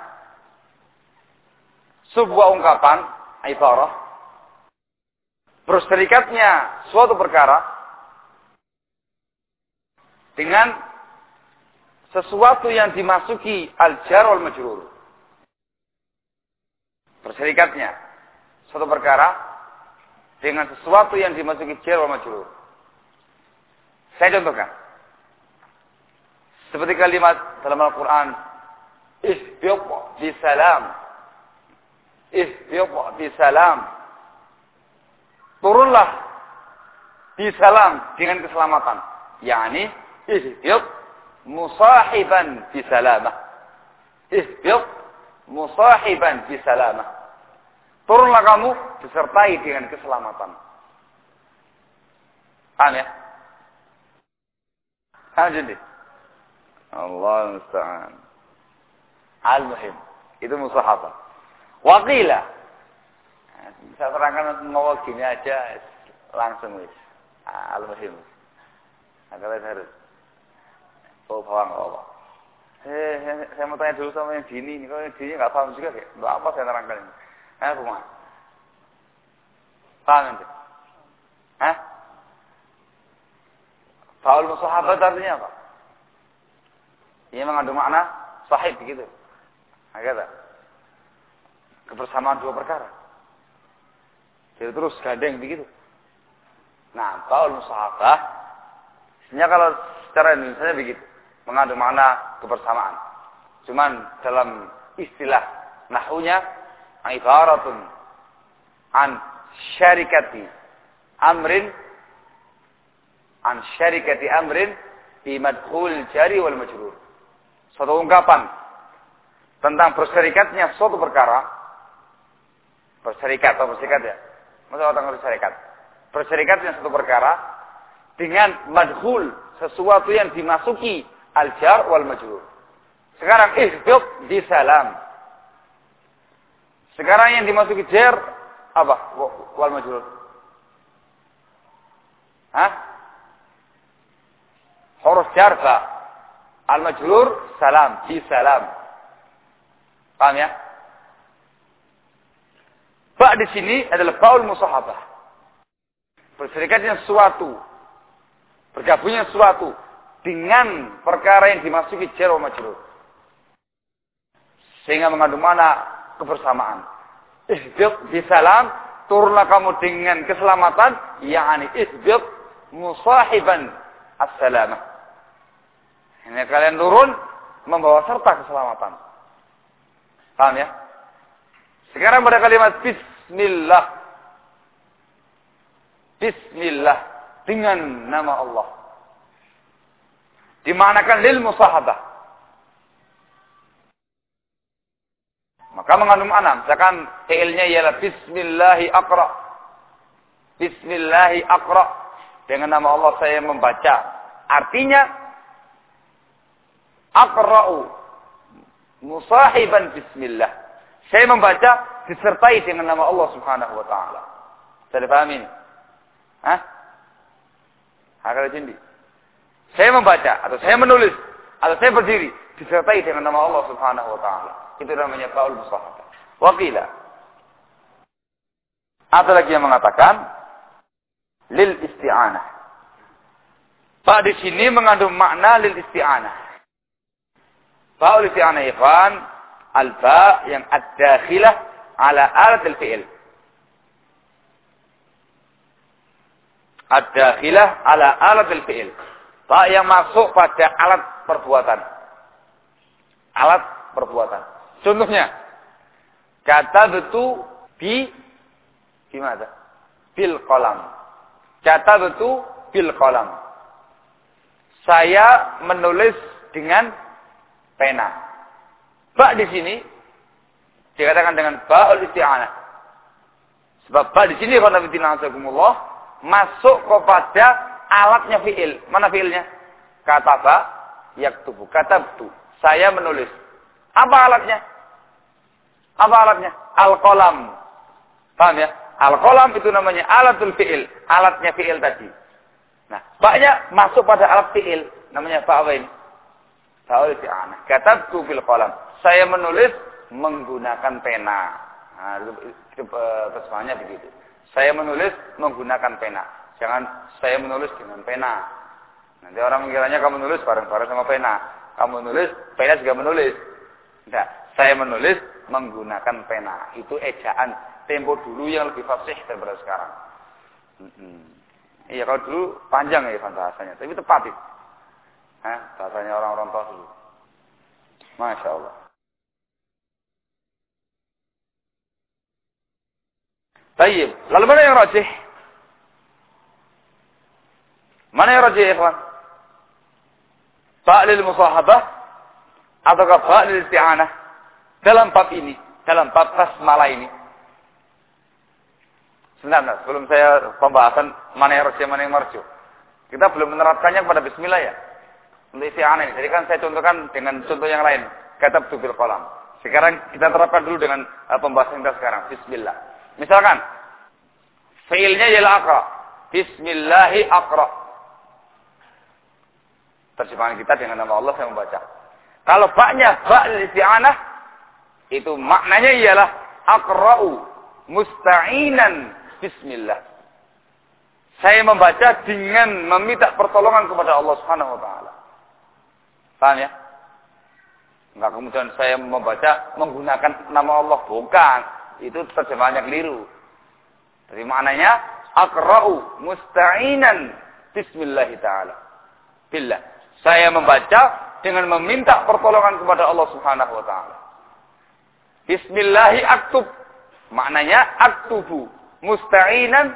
sebuah ungkapan ibarah berserikatnya suatu perkara dengan sesuatu yang dimasuki al-jar wal majrur. Berserikatnya suatu perkara dengan sesuatu yang dimasuki jar wa majrur. Saya contohkan. Seperti kalimat dalam Al-Quran. Ihbiq bisalam. Ihbiq bisalam. Turunlah bisalam dengan keselamatan. Yani ihbiq musahiban bisalamah. Ihbiq musahiban bisalamah. Turunlah kamu disertai dengan keselamatan. Paham ya? Paham jadi? Allah musta'an. Al-muhim. Itu musahabah. Waqila. Bisa terangkan mau gini aja langsung wis. Al-muhim. Agak harus. Oh, paham apa? Eh, saya mau tanya dulu sama yang dini. Kalau yang dini nggak paham juga, kayak apa saya terangkan ini? Hah, rumah. Paham nanti? Hah? Faul musahabat artinya apa? Ini mengandung makna sahib begitu. Nah, kata. Kebersamaan dua perkara. Jadi terus gandeng begitu. Nah, faul musahabah sebenarnya kalau secara Indonesia begitu, mengandung makna kebersamaan. Cuman dalam istilah nahunya ibaratun an syarikati amrin an syarikati amrin Fi madkhul jari wal majrur. Suatu ungkapan tentang berserikatnya suatu perkara. Berserikat atau berserikat ya? Masa orang berserikat? Berserikatnya suatu perkara dengan madkhul sesuatu yang dimasuki al-jar wal majrur. Sekarang ihbib di salam. Sekarang yang dimasuki jar apa? Wal majrur. Hah? Huruf jar. Al majrur salam, di salam. Paham ya? Ba di sini adalah baul musahabah. Berserikatnya suatu. Bergabungnya suatu dengan perkara yang dimasuki jar wal majrur. Sehingga mengandung mana kebersamaan. Ihbib bisalam, turunlah kamu dengan keselamatan, yakni ihbib musahiban as-salamah. Ini kalian turun membawa serta keselamatan. Paham ya? Sekarang pada kalimat bismillah. Bismillah dengan nama Allah. Dimanakan lil musahabah. Maka mengandung makna. Misalkan fi'ilnya ialah Bismillahi akra. Bismillahi akra. Dengan nama Allah saya membaca. Artinya, akra'u. Musahiban bismillah. Saya membaca disertai dengan nama Allah subhanahu wa ta'ala. Saya dipahami ini? Hah? Hakal jindi. Saya membaca, atau saya menulis, atau saya berdiri, disertai dengan nama Allah subhanahu wa ta'ala. Itu namanya faul musahabah. Wakila. Ada lagi yang mengatakan lil isti'anah. Pak di sini mengandung makna lil isti'anah. Faul isti'anah ikhwan al-fa yang ad-dakhilah ala alat al-fi'il. Ad-dakhilah ala alat al-fi'il. Fa yang masuk pada alat perbuatan. Alat perbuatan. Contohnya, kata betul bi gimana? Bil kolam. Kata betul bil kolam. Saya menulis dengan pena. Ba di sini dikatakan dengan ba'ul isti'anah. Sebab ba di sini Allah masuk kepada alatnya fi'il. Mana fi'ilnya? Kata ba yaktubu. Kata betul. Saya menulis. Apa alatnya? Apa alatnya? Al-qalam. Paham ya? Al-qalam itu namanya alatul fi'il. Alatnya fi'il tadi. Nah, baknya masuk pada alat fi'il. Namanya ini? Fa'ul fi'ana. Katabtu bil qalam. Saya menulis menggunakan pena. Nah, terjemahannya begitu. Saya menulis menggunakan pena. Jangan saya menulis dengan pena. Nanti orang mengiranya kamu menulis bareng-bareng sama pena. Kamu menulis, pena juga menulis. Nah, saya menulis menggunakan pena. Itu ejaan tempo dulu yang lebih fasih daripada sekarang. Iya, kalau dulu panjang ya bahasanya, tapi tepat itu. Hah, bahasanya orang-orang tua dulu. Masya Allah. Tayyib. Lalu mana yang rajih? Mana yang rajih, ikhwan? Fa'lil musahabah atau fa'il isti'anah dalam bab ini, dalam bab basmalah ini. Sebentar, sebelum saya pembahasan mana yang rajin, mana yang marju. Kita belum menerapkannya kepada bismillah ya. Untuk isti'anah ini. Jadi kan saya contohkan dengan contoh yang lain. Kata tubil kolam. Sekarang kita terapkan dulu dengan uh, pembahasan kita sekarang. Bismillah. Misalkan, fiilnya ialah akra. Bismillahi akra. Terjemahan kita dengan nama Allah saya membaca. Kalau baknya bak isti'anah itu maknanya ialah akra'u musta'inan bismillah. Saya membaca dengan meminta pertolongan kepada Allah Subhanahu wa taala. Paham ya? Enggak kemudian saya membaca menggunakan nama Allah bukan. Itu terjemahannya keliru. Jadi maknanya akra'u musta'inan bismillah taala. Billah. Saya membaca dengan meminta pertolongan kepada Allah Subhanahu wa taala. Bismillahi aktub. Maknanya aktubu musta'inan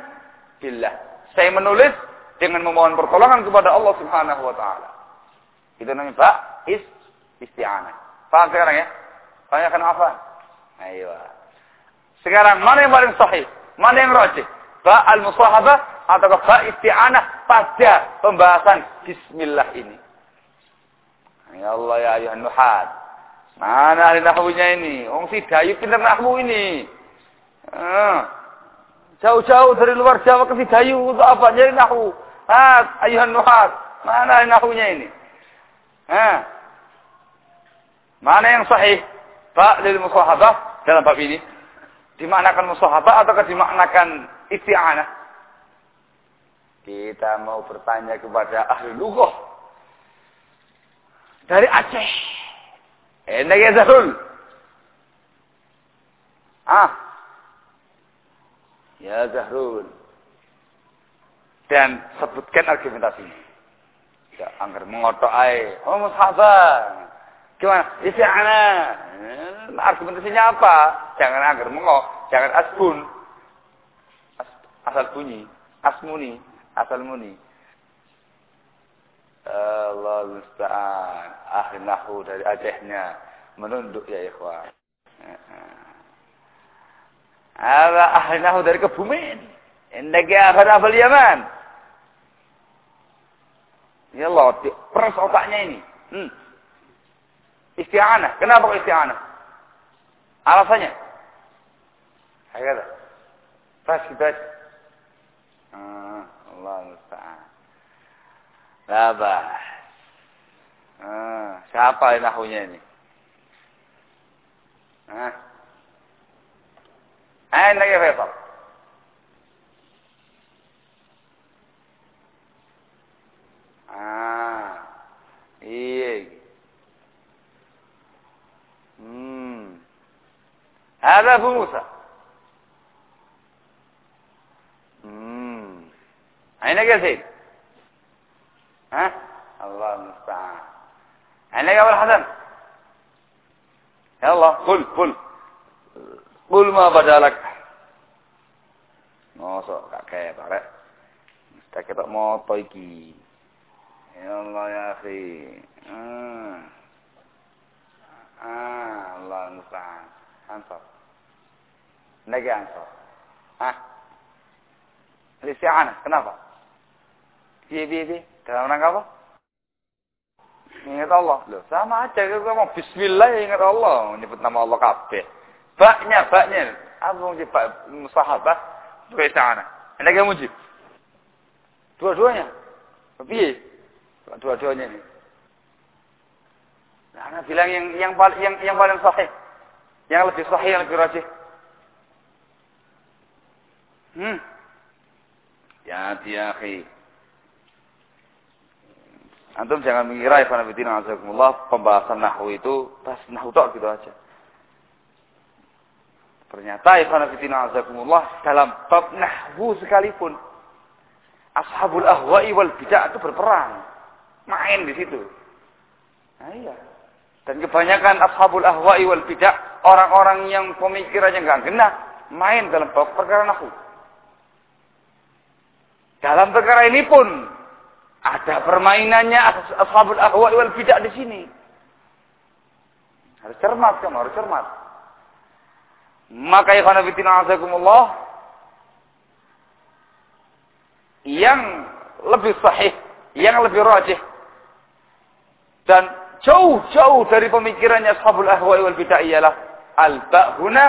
billah. Saya menulis dengan memohon pertolongan kepada Allah Subhanahu wa taala. Itu namanya ba is isti'anah. Paham sekarang ya? Tanyakan apa? Ayo. Sekarang mana yang paling sahih? Mana yang rajih? Ba al-musahabah atau ba isti'anah pada pembahasan bismillah ini? Ya Allah ya ayuhan nuhad. Mana ahli nahwunya ini? Wong si Dayu pintar nahwu ini. Jauh-jauh dari luar Jawa ke Sidayu untuk apa? Jadi nahwu. Ah, ayuhan nuhad. Mana ahli nahwunya ini? Ah. Mana yang sahih? Pak lil musahabah dalam bab ini dimaknakan musahabah atau dimaknakan isti'anah? Kita mau bertanya kepada ahli lughah dari Aceh. Enak ya Zahrul? Ah. Ya Zahrul. Dan sebutkan argumentasinya. Ya, anggar mengotok air. Oh, mushabah. Gimana? Isti'anah. Hmm, argumentasinya apa? Jangan agar mengok, jangan asbun. As, asal bunyi, asmuni, asal muni. Allah musta'an. Ahli nahu dari Acehnya menunduk ya ikhwan. Ada ahli nahu dari Kebumen. Indaki akhir abal Yaman. Ya Allah, peras otaknya ini. Hmm. Isti'anah. Kenapa kok isti'anah? Alasannya? Hakata. Pas kita. Ah, Allah musta'an. Labah. Ah, siapa nahunya ini? Ah. Aina ya Faisal? Ah. Iya. هذا أبو موسى أين قال ها؟ الله المستعان. أين قال الحسن؟ يلا قل قل. قل ما بدا لك. Mosok gak kayak barek. Mesti kita moto iki. Ya Allah. Ah. Ah, Allah musta'an. Ansar. Nagi ansor. Hah? Isti'anah. Kenapa? Iya, iya, iya. Dalam rangka apa? Ingat Allah. Loh, sama aja. Kita mau bismillah ya ingat Allah. Menyebut nama Allah kabeh. Baknya, baknya. Apa mujib bak musahabah? Itu isti'anah. Ini yang mujib. Dua-duanya. Tapi Dua-duanya ini. Nah, bilang yang yang paling yang yang paling sahih. Yang lebih sahih, yang lebih rajih. Hmm. Ya, ya, akhi. Antum jangan mengira ya Fanabitina Azzaikumullah pembahasan Nahu itu tas Nahu tok gitu aja. Ternyata ya Fanabitina Azzaikumullah dalam bab Nahu sekalipun Ashabul Ahwa'i wal Bid'ah itu berperang. Main di situ. Nah, iya. Dan kebanyakan Ashabul Ahwa'i wal Bid'ah orang-orang yang pemikirannya enggak genah main dalam perkara Nahu. Dalam perkara ini pun ada permainannya ashabul ahwa wal bidah di sini. Harus cermat kamu, harus cermat. Maka ikhwan fillah azakumullah yang lebih sahih, yang lebih rajih dan jauh-jauh dari pemikirannya ashabul ahwa wal bid'ah ialah al ba'huna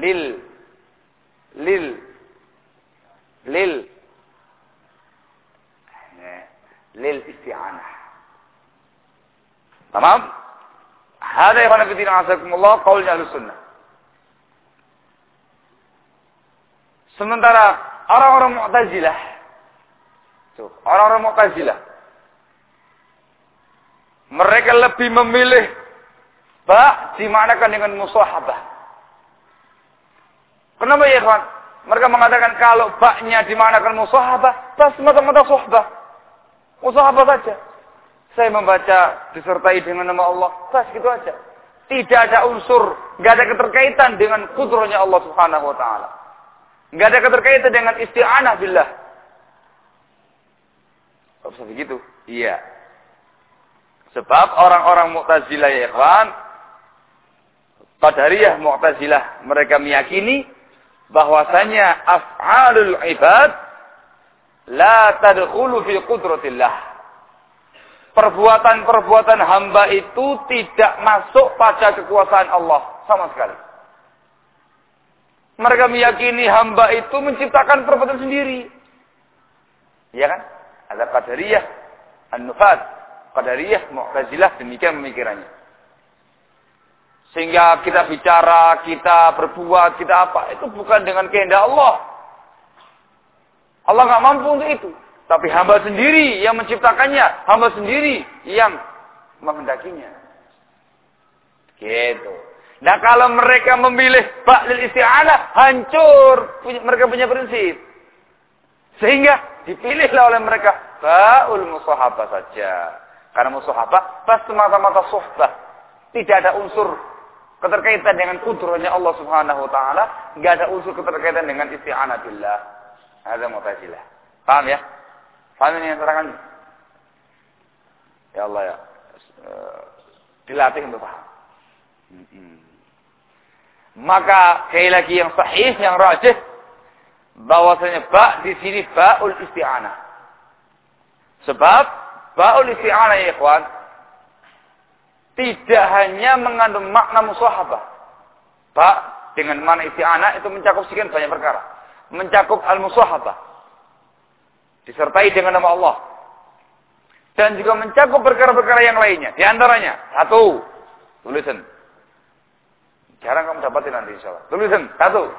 lil lil lil lil isti'anah. Tamam? Hada ya ikhwan fillah azakumullah qaulnya al-sunnah. Sementara orang-orang Mu'tazilah Tuh, orang-orang Mu'tazilah mereka lebih memilih ba dimanakan dengan musahabah kenapa ya kawan mereka mengatakan kalau baknya dimanakan musahabah pas mata-mata sohbah Usaha apa saja. Saya membaca disertai dengan nama Allah. Bas gitu aja. Tidak ada unsur, nggak ada keterkaitan dengan kudrohnya Allah Subhanahu wa taala. Nggak ada keterkaitan dengan isti'anah billah. Kok bisa begitu? Iya. Sebab orang-orang Mu'tazilah ya ikhwan, Qadariyah Mu'tazilah mereka meyakini bahwasanya af'alul ibad la tadkhulu fi qudratillah. Perbuatan-perbuatan hamba itu tidak masuk pada kekuasaan Allah sama sekali. Mereka meyakini hamba itu menciptakan perbuatan sendiri. Ya kan? Ada Qadariyah, An-Nufat, Qadariyah, Mu'tazilah demikian pemikirannya. Sehingga kita bicara, kita berbuat, kita apa, itu bukan dengan kehendak Allah. Allah nggak mampu untuk itu. Tapi hamba sendiri yang menciptakannya, hamba sendiri yang menghendakinya. Gitu. Nah kalau mereka memilih baklil isti'anah, hancur. Mereka punya prinsip. Sehingga dipilihlah oleh mereka baul musahabah saja. Karena musahabah pas semata-mata sohbah. Tidak ada unsur keterkaitan dengan kudrohnya Allah Subhanahu wa taala, enggak ada unsur keterkaitan dengan isti'anah billah. Ada Mu'tazilah. Paham ya? Paham yang terangkan? Ya Allah ya. Eh, dilatih untuk paham. Maka sekali lagi yang sahih, yang rajih bahwasanya ba di sini baul isti'anah. Sebab baul isti'anah ya ikhwan tidak hanya mengandung makna musahabah. Ba dengan mana isti'anah itu mencakup sekian banyak perkara. Mencakup al-musahabah. Disertai dengan nama Allah. Dan juga mencakup perkara-perkara yang lainnya. Di antaranya, satu, tulisan. Jarang kamu dapatin nanti insya Allah. Tulisan, satu,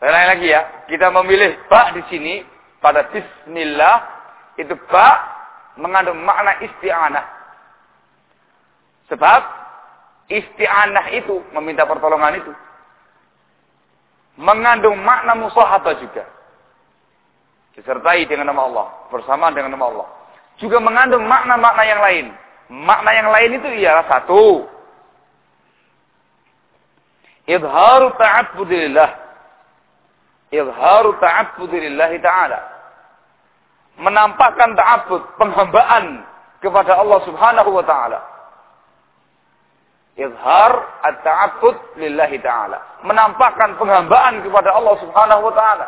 saya lagi ya. Kita memilih ba di sini pada bismillah itu ba mengandung makna isti'anah. Sebab isti'anah itu meminta pertolongan itu mengandung makna musahabah juga. Disertai dengan nama Allah, bersama dengan nama Allah. Juga mengandung makna-makna yang lain. Makna yang lain itu ialah satu. Idharu ta'abbudillah izharu ta'abbudi lillahi ta'ala. Menampakkan ta'abbud, penghambaan kepada Allah Subhanahu wa taala. Izhar at-ta'abbud lillahi ta'ala. Menampakkan penghambaan kepada Allah Subhanahu wa taala.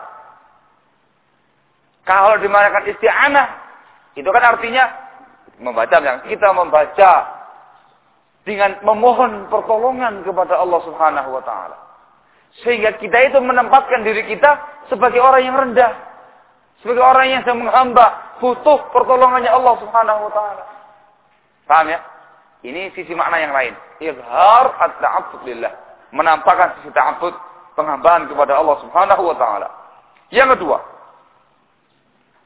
Kalau dimanakan isti'anah, itu kan artinya membaca yang kita membaca dengan memohon pertolongan kepada Allah Subhanahu wa taala. Sehingga kita itu menempatkan diri kita sebagai orang yang rendah. Sebagai orang yang sedang menghamba. Butuh pertolongannya Allah subhanahu wa ta'ala. Paham ya? Ini sisi makna yang lain. Izhar at-ta'abud lillah. Menampakkan sisi ta'abud. Penghambaan kepada Allah subhanahu wa ta'ala. Yang kedua.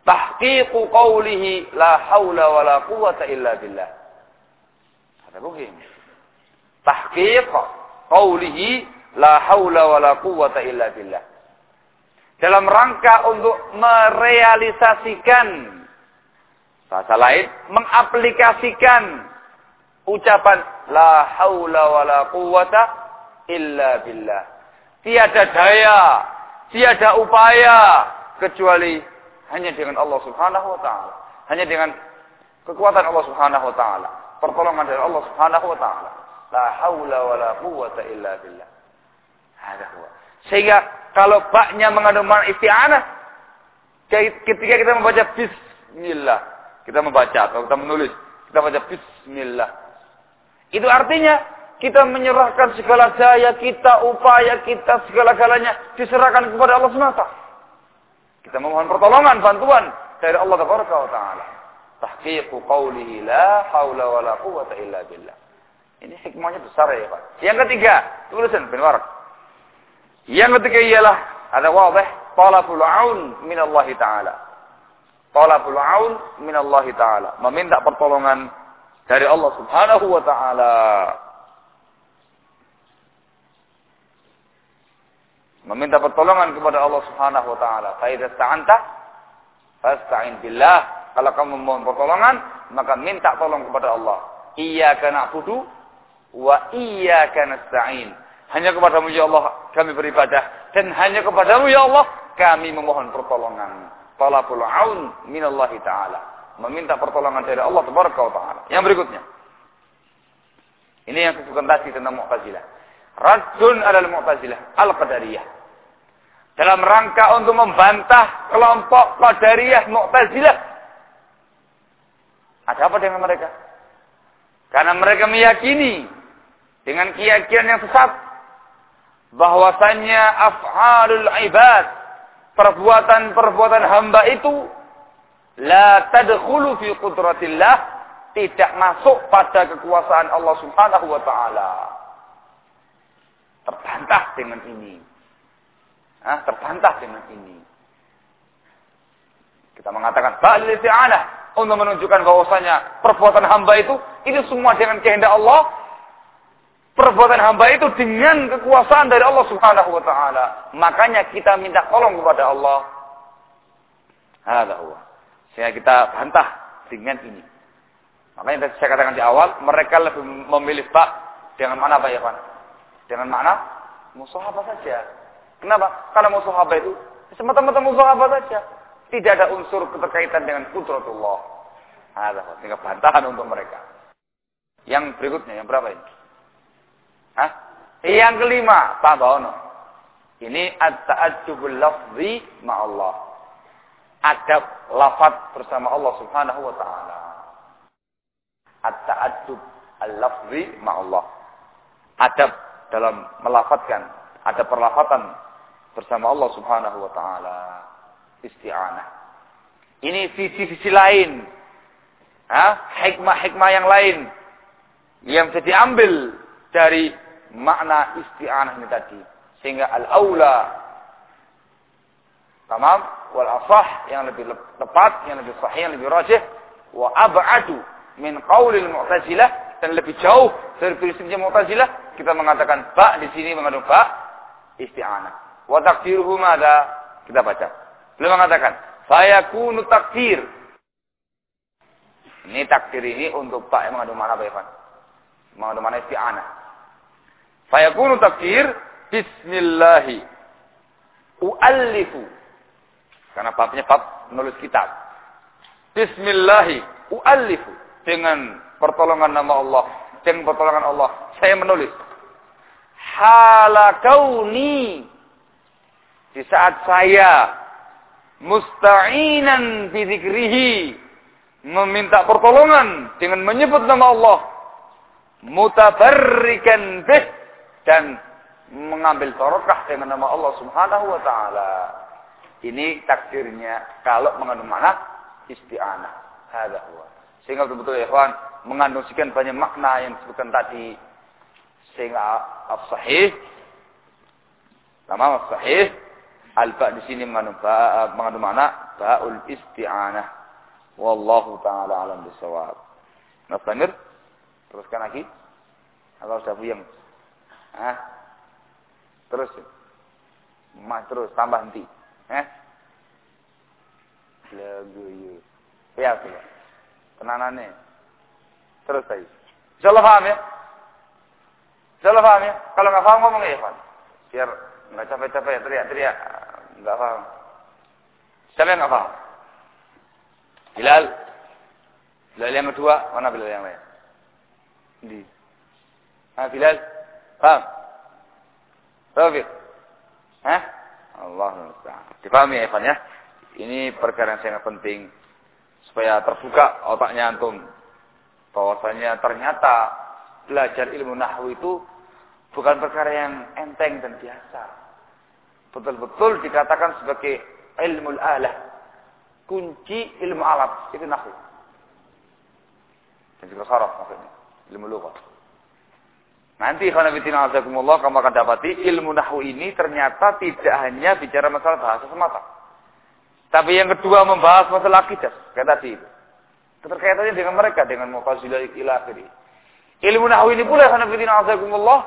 Tahqiqu qawlihi la hawla wa la quwata illa billah. Ada muhim. Tahqiq qawlihi La haula wa la quwata illa billah. Dalam rangka untuk merealisasikan bahasa lain mengaplikasikan ucapan la haula wa la quwata illa billah. Tiada daya, tiada upaya kecuali hanya dengan Allah Subhanahu wa taala. Hanya dengan kekuatan Allah Subhanahu wa taala, pertolongan dari Allah Subhanahu wa taala. La haula wa la quwata illa billah. Sehingga kalau baknya mengandung makna isti'anah, ketika kita membaca bismillah, kita membaca atau kita menulis, kita baca bismillah. Itu artinya kita menyerahkan segala daya kita, upaya kita, segala-galanya diserahkan kepada Allah semata. Kita memohon pertolongan, bantuan dari Allah Taala. Tahqiqu qawlihi la haula wa la quwata illa billah. Ini hikmahnya besar ya Pak. Yang ketiga, tulisan bin Warak. Yang ketiga ialah ada wadih talabul aun min Allah taala. Talabul aun min Allah taala, meminta pertolongan dari Allah Subhanahu wa taala. Meminta pertolongan kepada Allah Subhanahu wa taala. Fa idza sta'anta fasta'in billah. Kalau kamu memohon pertolongan, maka minta tolong kepada Allah. Iyyaka na'budu wa iyyaka nasta'in. Hanya kepadamu ya Allah kami beribadah. Dan hanya kepadamu ya Allah kami memohon pertolongan. Talabul aun minallahi ta'ala. meminta pertolongan dari Allah Taala. Yang berikutnya. Ini yang disebutkan tadi tentang Mu'tazilah. Radun alal Mu'tazilah al-Qadariyah. Dalam rangka untuk membantah kelompok Qadariyah Mu'tazilah. Ada apa dengan mereka? Karena mereka meyakini dengan keyakinan yang sesat bahwasannya af'alul ibad perbuatan-perbuatan hamba itu la tadkhulu fi qudratillah tidak masuk pada kekuasaan Allah Subhanahu wa taala. Terbantah dengan ini. Hah? terbantah dengan ini. Kita mengatakan isti'anah untuk menunjukkan bahwasanya perbuatan hamba itu itu semua dengan kehendak Allah. Perbuatan hamba itu dengan kekuasaan dari Allah Subhanahu wa taala. Makanya kita minta tolong kepada Allah. Allah. Sehingga kita bantah dengan ini. Makanya saya katakan di awal, mereka lebih memilih pak dengan mana Pak ya Pak? Dengan mana? Musahabah saja. Kenapa? Karena musahabah itu semata-mata musahabah saja. Tidak ada unsur keterkaitan dengan kudratullah. Ada, tinggal bantahan untuk mereka. Yang berikutnya, yang berapa ini? Hah? Yang kelima, Pak Bawono. Ini at-ta'ajjubul lafzi ma'allah. Adab lafad bersama Allah Subhanahu wa taala at-ta'addub al-lafzi ma'allah. Adab dalam melafatkan, ada perlafatan bersama Allah Subhanahu wa taala. Isti'anah. Ini sisi-sisi lain. Hikmah-hikmah yang lain yang bisa diambil dari makna isti'anah ini tadi. Sehingga al-aula tamam wal asah yang lebih tepat, yang lebih sahih, yang lebih rajih wa ab'adu min qaulil mu'tazilah dan lebih jauh dari prinsipnya mu'tazilah kita mengatakan ba di sini mengandung ba isti'anah. Wa takdiruhu madza kita baca. Beliau mengatakan fayakunu takdir ini takdir ini untuk ba yang mengandung mana Pak mengandung mana isti'anah fayakunu takdir bismillahi. Uallifu. Karena babnya bab menulis kitab. Bismillahi. Uallifu. Dengan pertolongan nama Allah, dengan pertolongan Allah, saya menulis. Halakauni di saat saya musta'inan bi meminta pertolongan dengan menyebut nama Allah. Mutabarrikan bih dan mengambil barokah dengan nama Allah Subhanahu wa taala. Ini takdirnya kalau mengandung mana isti'anah. Hadza huwa. Sehingga betul-betul ya ikhwan mengandung sekian banyak makna yang disebutkan tadi. Sehingga as-sahih nama as-sahih al-ba di sini mengandung ba, mengandung makna ba'ul isti'anah. Wallahu taala alam bisawab. Nastamir? Teruskan lagi. Atau sudah buyang? Hah? Terus. Mas terus tambah henti. Eh? Lagu. Ya, coba penanane. Terus tadi. Insyaallah paham ya? Insyaallah paham ya? Kalau nggak paham ngomong ya, Pak. Biar nggak capek-capek ya, teriak-teriak. Nggak paham. Siapa yang nggak paham? Bilal. Bilal yang kedua, mana Bilal yang lain? Di. Ah, Bilal. Paham? Taufik. Hah? Allah. Dipahami ya, Ivan ya? Ini perkara yang sangat penting supaya terbuka otaknya antum bahwasanya ternyata belajar ilmu nahwu itu bukan perkara yang enteng dan biasa betul-betul dikatakan sebagai ilmu alah kunci ilmu alat itu nahwu dan juga saraf maksudnya ilmu lughah Nanti khanafitina azakumullah kamu akan dapati ilmu nahwu ini ternyata tidak hanya bicara masalah bahasa semata. Tapi yang kedua membahas masalah akidah, kayak tadi itu. Keterkaitannya dengan mereka, dengan Mu'tazilah ila akhiri. Ilmu nahwu ini pula karena bidina azakumullah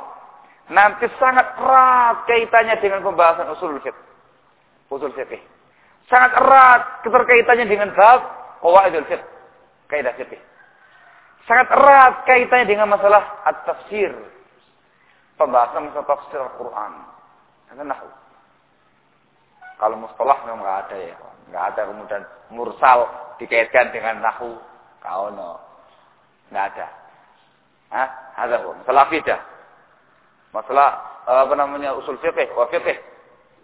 nanti sangat erat kaitannya dengan pembahasan usul fiqh. Usul fiqh. Sangat erat keterkaitannya dengan bab qawaidul fiqh, kaidah fiqh. Sangat erat kaitannya dengan masalah at-tafsir. Pembahasan masalah tafsir Al-Qur'an. Karena nahwu. Kalau mustalah memang nggak ada ya. Enggak ada kemudian mursal dikaitkan dengan nahu. Kau no. Enggak ada. Hah? Ada pun. Masalah akidah. Masalah eh, apa namanya usul fikih, wa fikih.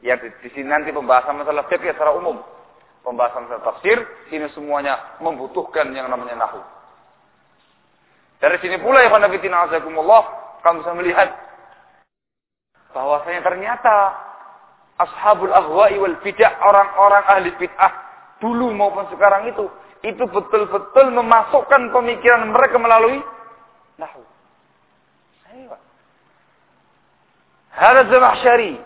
Yang di, di sini nanti pembahasan masalah fikih secara umum. Pembahasan masalah tafsir, ini semuanya membutuhkan yang namanya nahu. Dari sini pula ya Nabi Tina Azakumullah, kamu bisa melihat bahwasanya ternyata ashabul ahwa'i wal bid'ah, orang-orang ahli bid'ah dulu maupun sekarang itu itu betul-betul memasukkan pemikiran mereka melalui nahwu. Ayo. Hada Zamakhsyari.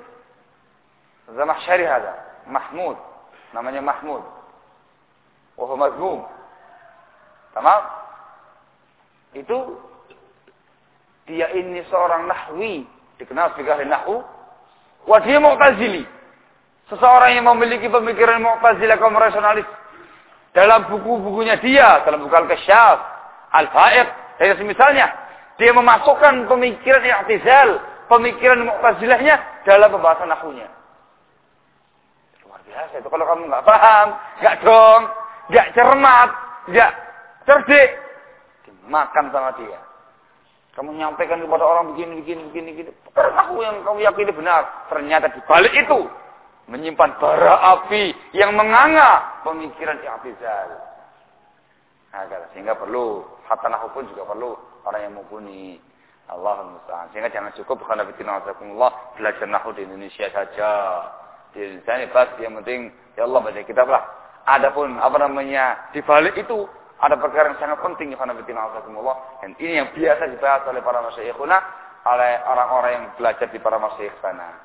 Zamakhsyari hada. Mahmud. Namanya Mahmud. Wahyu mazmum. Tamam? Itu dia ini seorang nahwi, dikenal sebagai ahli nahwu, Wah dia Mu'tazili. Seseorang yang memiliki pemikiran Mu'tazilah kaum rasionalis. Dalam buku-bukunya dia, dalam buku Al-Kasyaf, Al-Faiq, dan semisalnya. Dia memasukkan pemikiran i'tizal, pemikiran Mu'tazilahnya dalam pembahasan nahunya. Luar biasa itu kalau kamu nggak paham, nggak dong, nggak cermat, nggak cerdik, dimakan sama dia. Kamu menyampaikan kepada orang begini, begini, begini, begini. Aku yang kamu yakini benar. Ternyata di balik itu menyimpan bara api yang menganga pemikiran i'tizal. Nah, sehingga perlu hatta nahu pun juga perlu orang yang mumpuni. Allah musta'an. Sehingga jangan cukup karena fitina azakumullah belajar nahu di Indonesia saja. Di Indonesia ini pas yang penting ya Allah baca kitab lah. Adapun apa namanya di balik itu ada perkara yang sangat penting ya Allah dan ini yang biasa dibahas oleh para masyayikhuna oleh orang-orang yang belajar di para masyayikh sana.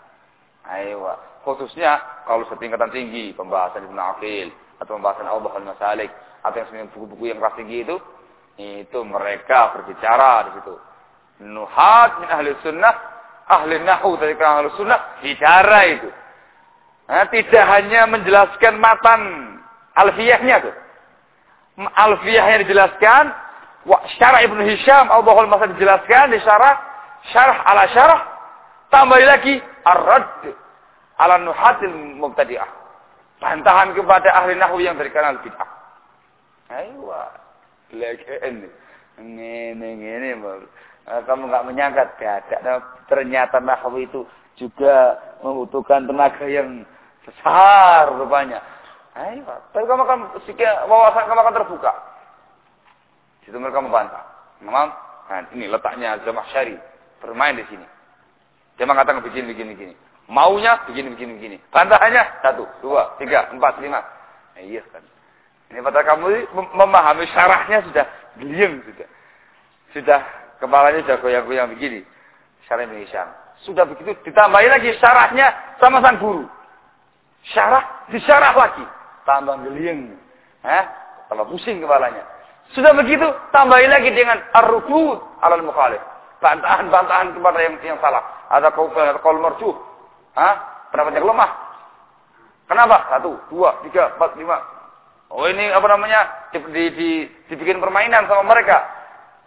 Ayo, khususnya kalau setingkatan tinggi pembahasan Ibnu Aqil atau pembahasan Allah al-Masalik atau yang buku-buku yang kelas tinggi itu itu mereka berbicara di situ. Nuhat min ahli sunnah, ahli nahu dari kalangan ahli sunnah bicara itu. Nah, tidak hanya menjelaskan matan alfiyahnya tuh Alfiyah yang dijelaskan, syarah Ibnu Hisham, Al-Bahul Masa dijelaskan di syarah, syarah ala syarah, tambah lagi ar-rad ala nuhatil mubtadi'ah. Bantahan kepada ahli nahwu yang dari kanal bid'ah. Ayo, lagi ini. Ini, ini, kamu nggak menyangka tidak. Ternyata nahwu itu juga membutuhkan tenaga yang besar rupanya. Tapi kamu akan wawasan kamu akan terbuka. Situ mereka membantah. Memang, nah, ini letaknya Syari. Bermain di sini. Dia mengatakan begini, begini, begini. Maunya begini, begini, begini. Bantahannya satu, dua, tiga, empat, lima. Nah, iya kan. Ini pada kamu memahami syarahnya sudah geliang sudah. Sudah kepalanya sudah goyang-goyang begini. Syarah Indonesia. Sudah begitu ditambahi lagi syarahnya sama sang guru. Syarah disyarah lagi tambah geliang. Eh? Tambah pusing kepalanya. Sudah begitu, tambahi lagi dengan ar-rukud alal mukhalif. Bantahan-bantahan kepada yang yang salah. Ada kaul kaul mercuh. Hah? Pendapat yang lemah. Kenapa? Satu, dua, tiga, empat, lima. Oh ini apa namanya? Di, di, di, dibikin permainan sama mereka.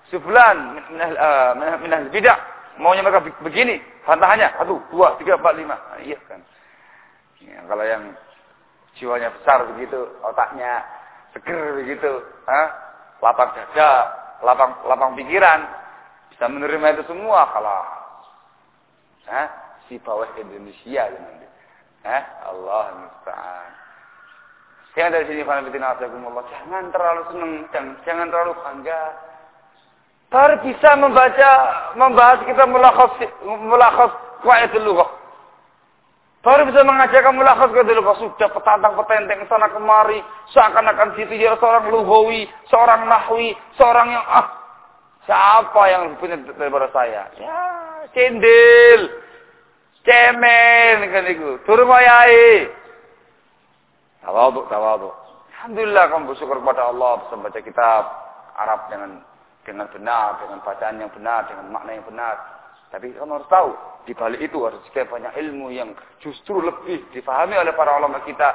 Sebulan minah, uh, minah, bidah. Maunya mereka begini. Bantahannya. Satu, dua, tiga, empat, lima. Nah, iya kan. Ya, kalau yang jiwanya besar begitu, otaknya seger begitu, ha? lapang dada, lapang lapang pikiran, bisa menerima itu semua kalah. Ha? Si bawah Indonesia nanti. Ha? Allah musta'an. Saya dari sini fanabitina asakumullah. Jangan terlalu senang, jangan, jangan terlalu bangga. Baru bisa membaca, membahas kita mulakhas, mulakhas kuaitul lughah. Baru bisa mengajarkan mulakhas ke dulu sudah petantang petenteng sana kemari seakan-akan situ dia seorang lugawi, seorang nahwi, seorang yang ah siapa yang punya daripada saya? Ya, cendil, cemen kan itu, turun mayai. Tawaduk, tawaduk. Alhamdulillah kamu bersyukur kepada Allah bisa baca kitab Arab dengan dengan benar, dengan bacaan yang benar, dengan makna yang benar. Tapi kamu harus tahu, di balik itu harus juga banyak ilmu yang justru lebih difahami oleh para ulama kita.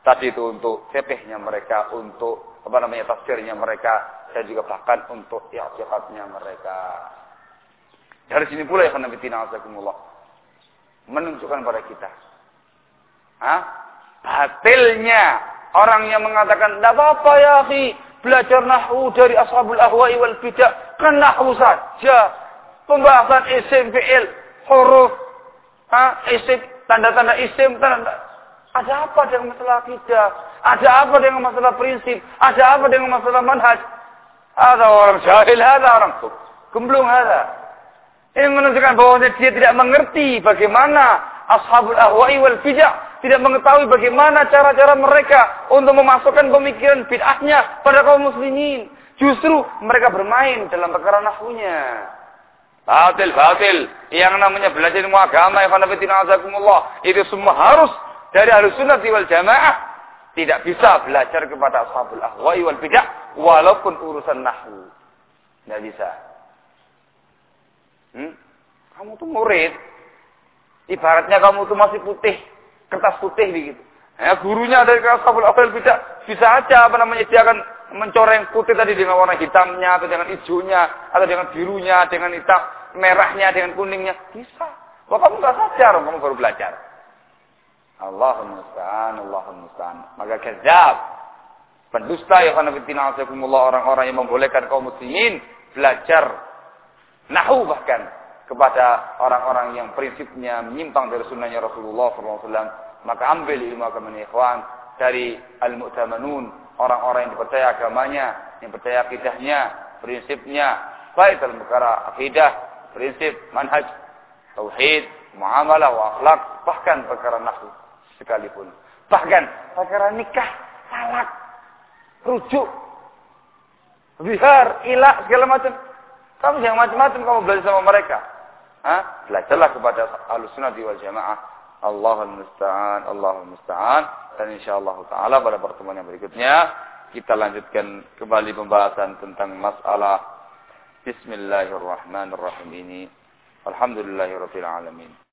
Tadi itu untuk fikihnya mereka, untuk apa namanya tafsirnya mereka, dan juga bahkan untuk i'tiqadnya mereka. Dari sini pula ya Nabi Tina. Menunjukkan pada kita. Hah? Batilnya Orang yang mengatakan, tidak apa-apa ya akhi, belajar nahu dari ashabul ahwa'i wal bidah. Kan nahu saja. Pembahasan isim, fi'il, huruf, ha, isim, tanda-tanda isim, tanda, ada apa dengan masalah akidah? Ada apa dengan masalah prinsip? Ada apa dengan masalah manhaj? Ada orang jahil, ada orang. Gemblung ada. Ini menunjukkan bahwa dia tidak mengerti bagaimana ashabul ahwa'i wal bidah tidak mengetahui bagaimana cara-cara mereka untuk memasukkan pemikiran bid'ahnya pada kaum muslimin. Justru mereka bermain dalam perkara nahwunya. Batil, batil. Yang namanya belajar ilmu agama, itu semua harus dari ahli sunnah wal jamaah. Tidak bisa belajar kepada ashabul ahwa'i wal bid'ah walaupun urusan nahwu. Tidak bisa. Hmm? Kamu tuh murid. Ibaratnya kamu tuh masih putih kertas putih begitu. Ya, gurunya dari Ashabul Afil bisa bisa aja apa namanya dia akan mencoreng putih tadi dengan warna hitamnya atau dengan hijaunya atau dengan birunya, dengan hitam merahnya, dengan kuningnya bisa. Wah kamu nggak sadar, kamu baru belajar. Allahumma musta'an, Allahumma musta'an. Maka kezab, pendusta ya orang-orang yang membolehkan kaum muslimin belajar nahu bahkan kepada orang-orang yang prinsipnya menyimpang dari sunnahnya Rasulullah SAW, maka ambil ilmu agama ikhwan dari al-mu'tamanun, orang-orang yang dipercaya agamanya, yang percaya akidahnya, prinsipnya, baik dalam perkara akidah, prinsip, manhaj, tauhid, muamalah, wa akhlak, bahkan perkara nafsu sekalipun. Bahkan perkara nikah, talak, rujuk, bihar, ilah, segala macam. Kamu jangan macam-macam kamu belajar sama mereka. Ha? Belajarlah kepada al-sunnah wal jamaah. Allahul musta'an, Allahul musta'an. Dan insyaallah taala pada pertemuan yang berikutnya kita lanjutkan kembali pembahasan tentang masalah Bismillahirrahmanirrahim ini. Alhamdulillahirabbil alamin.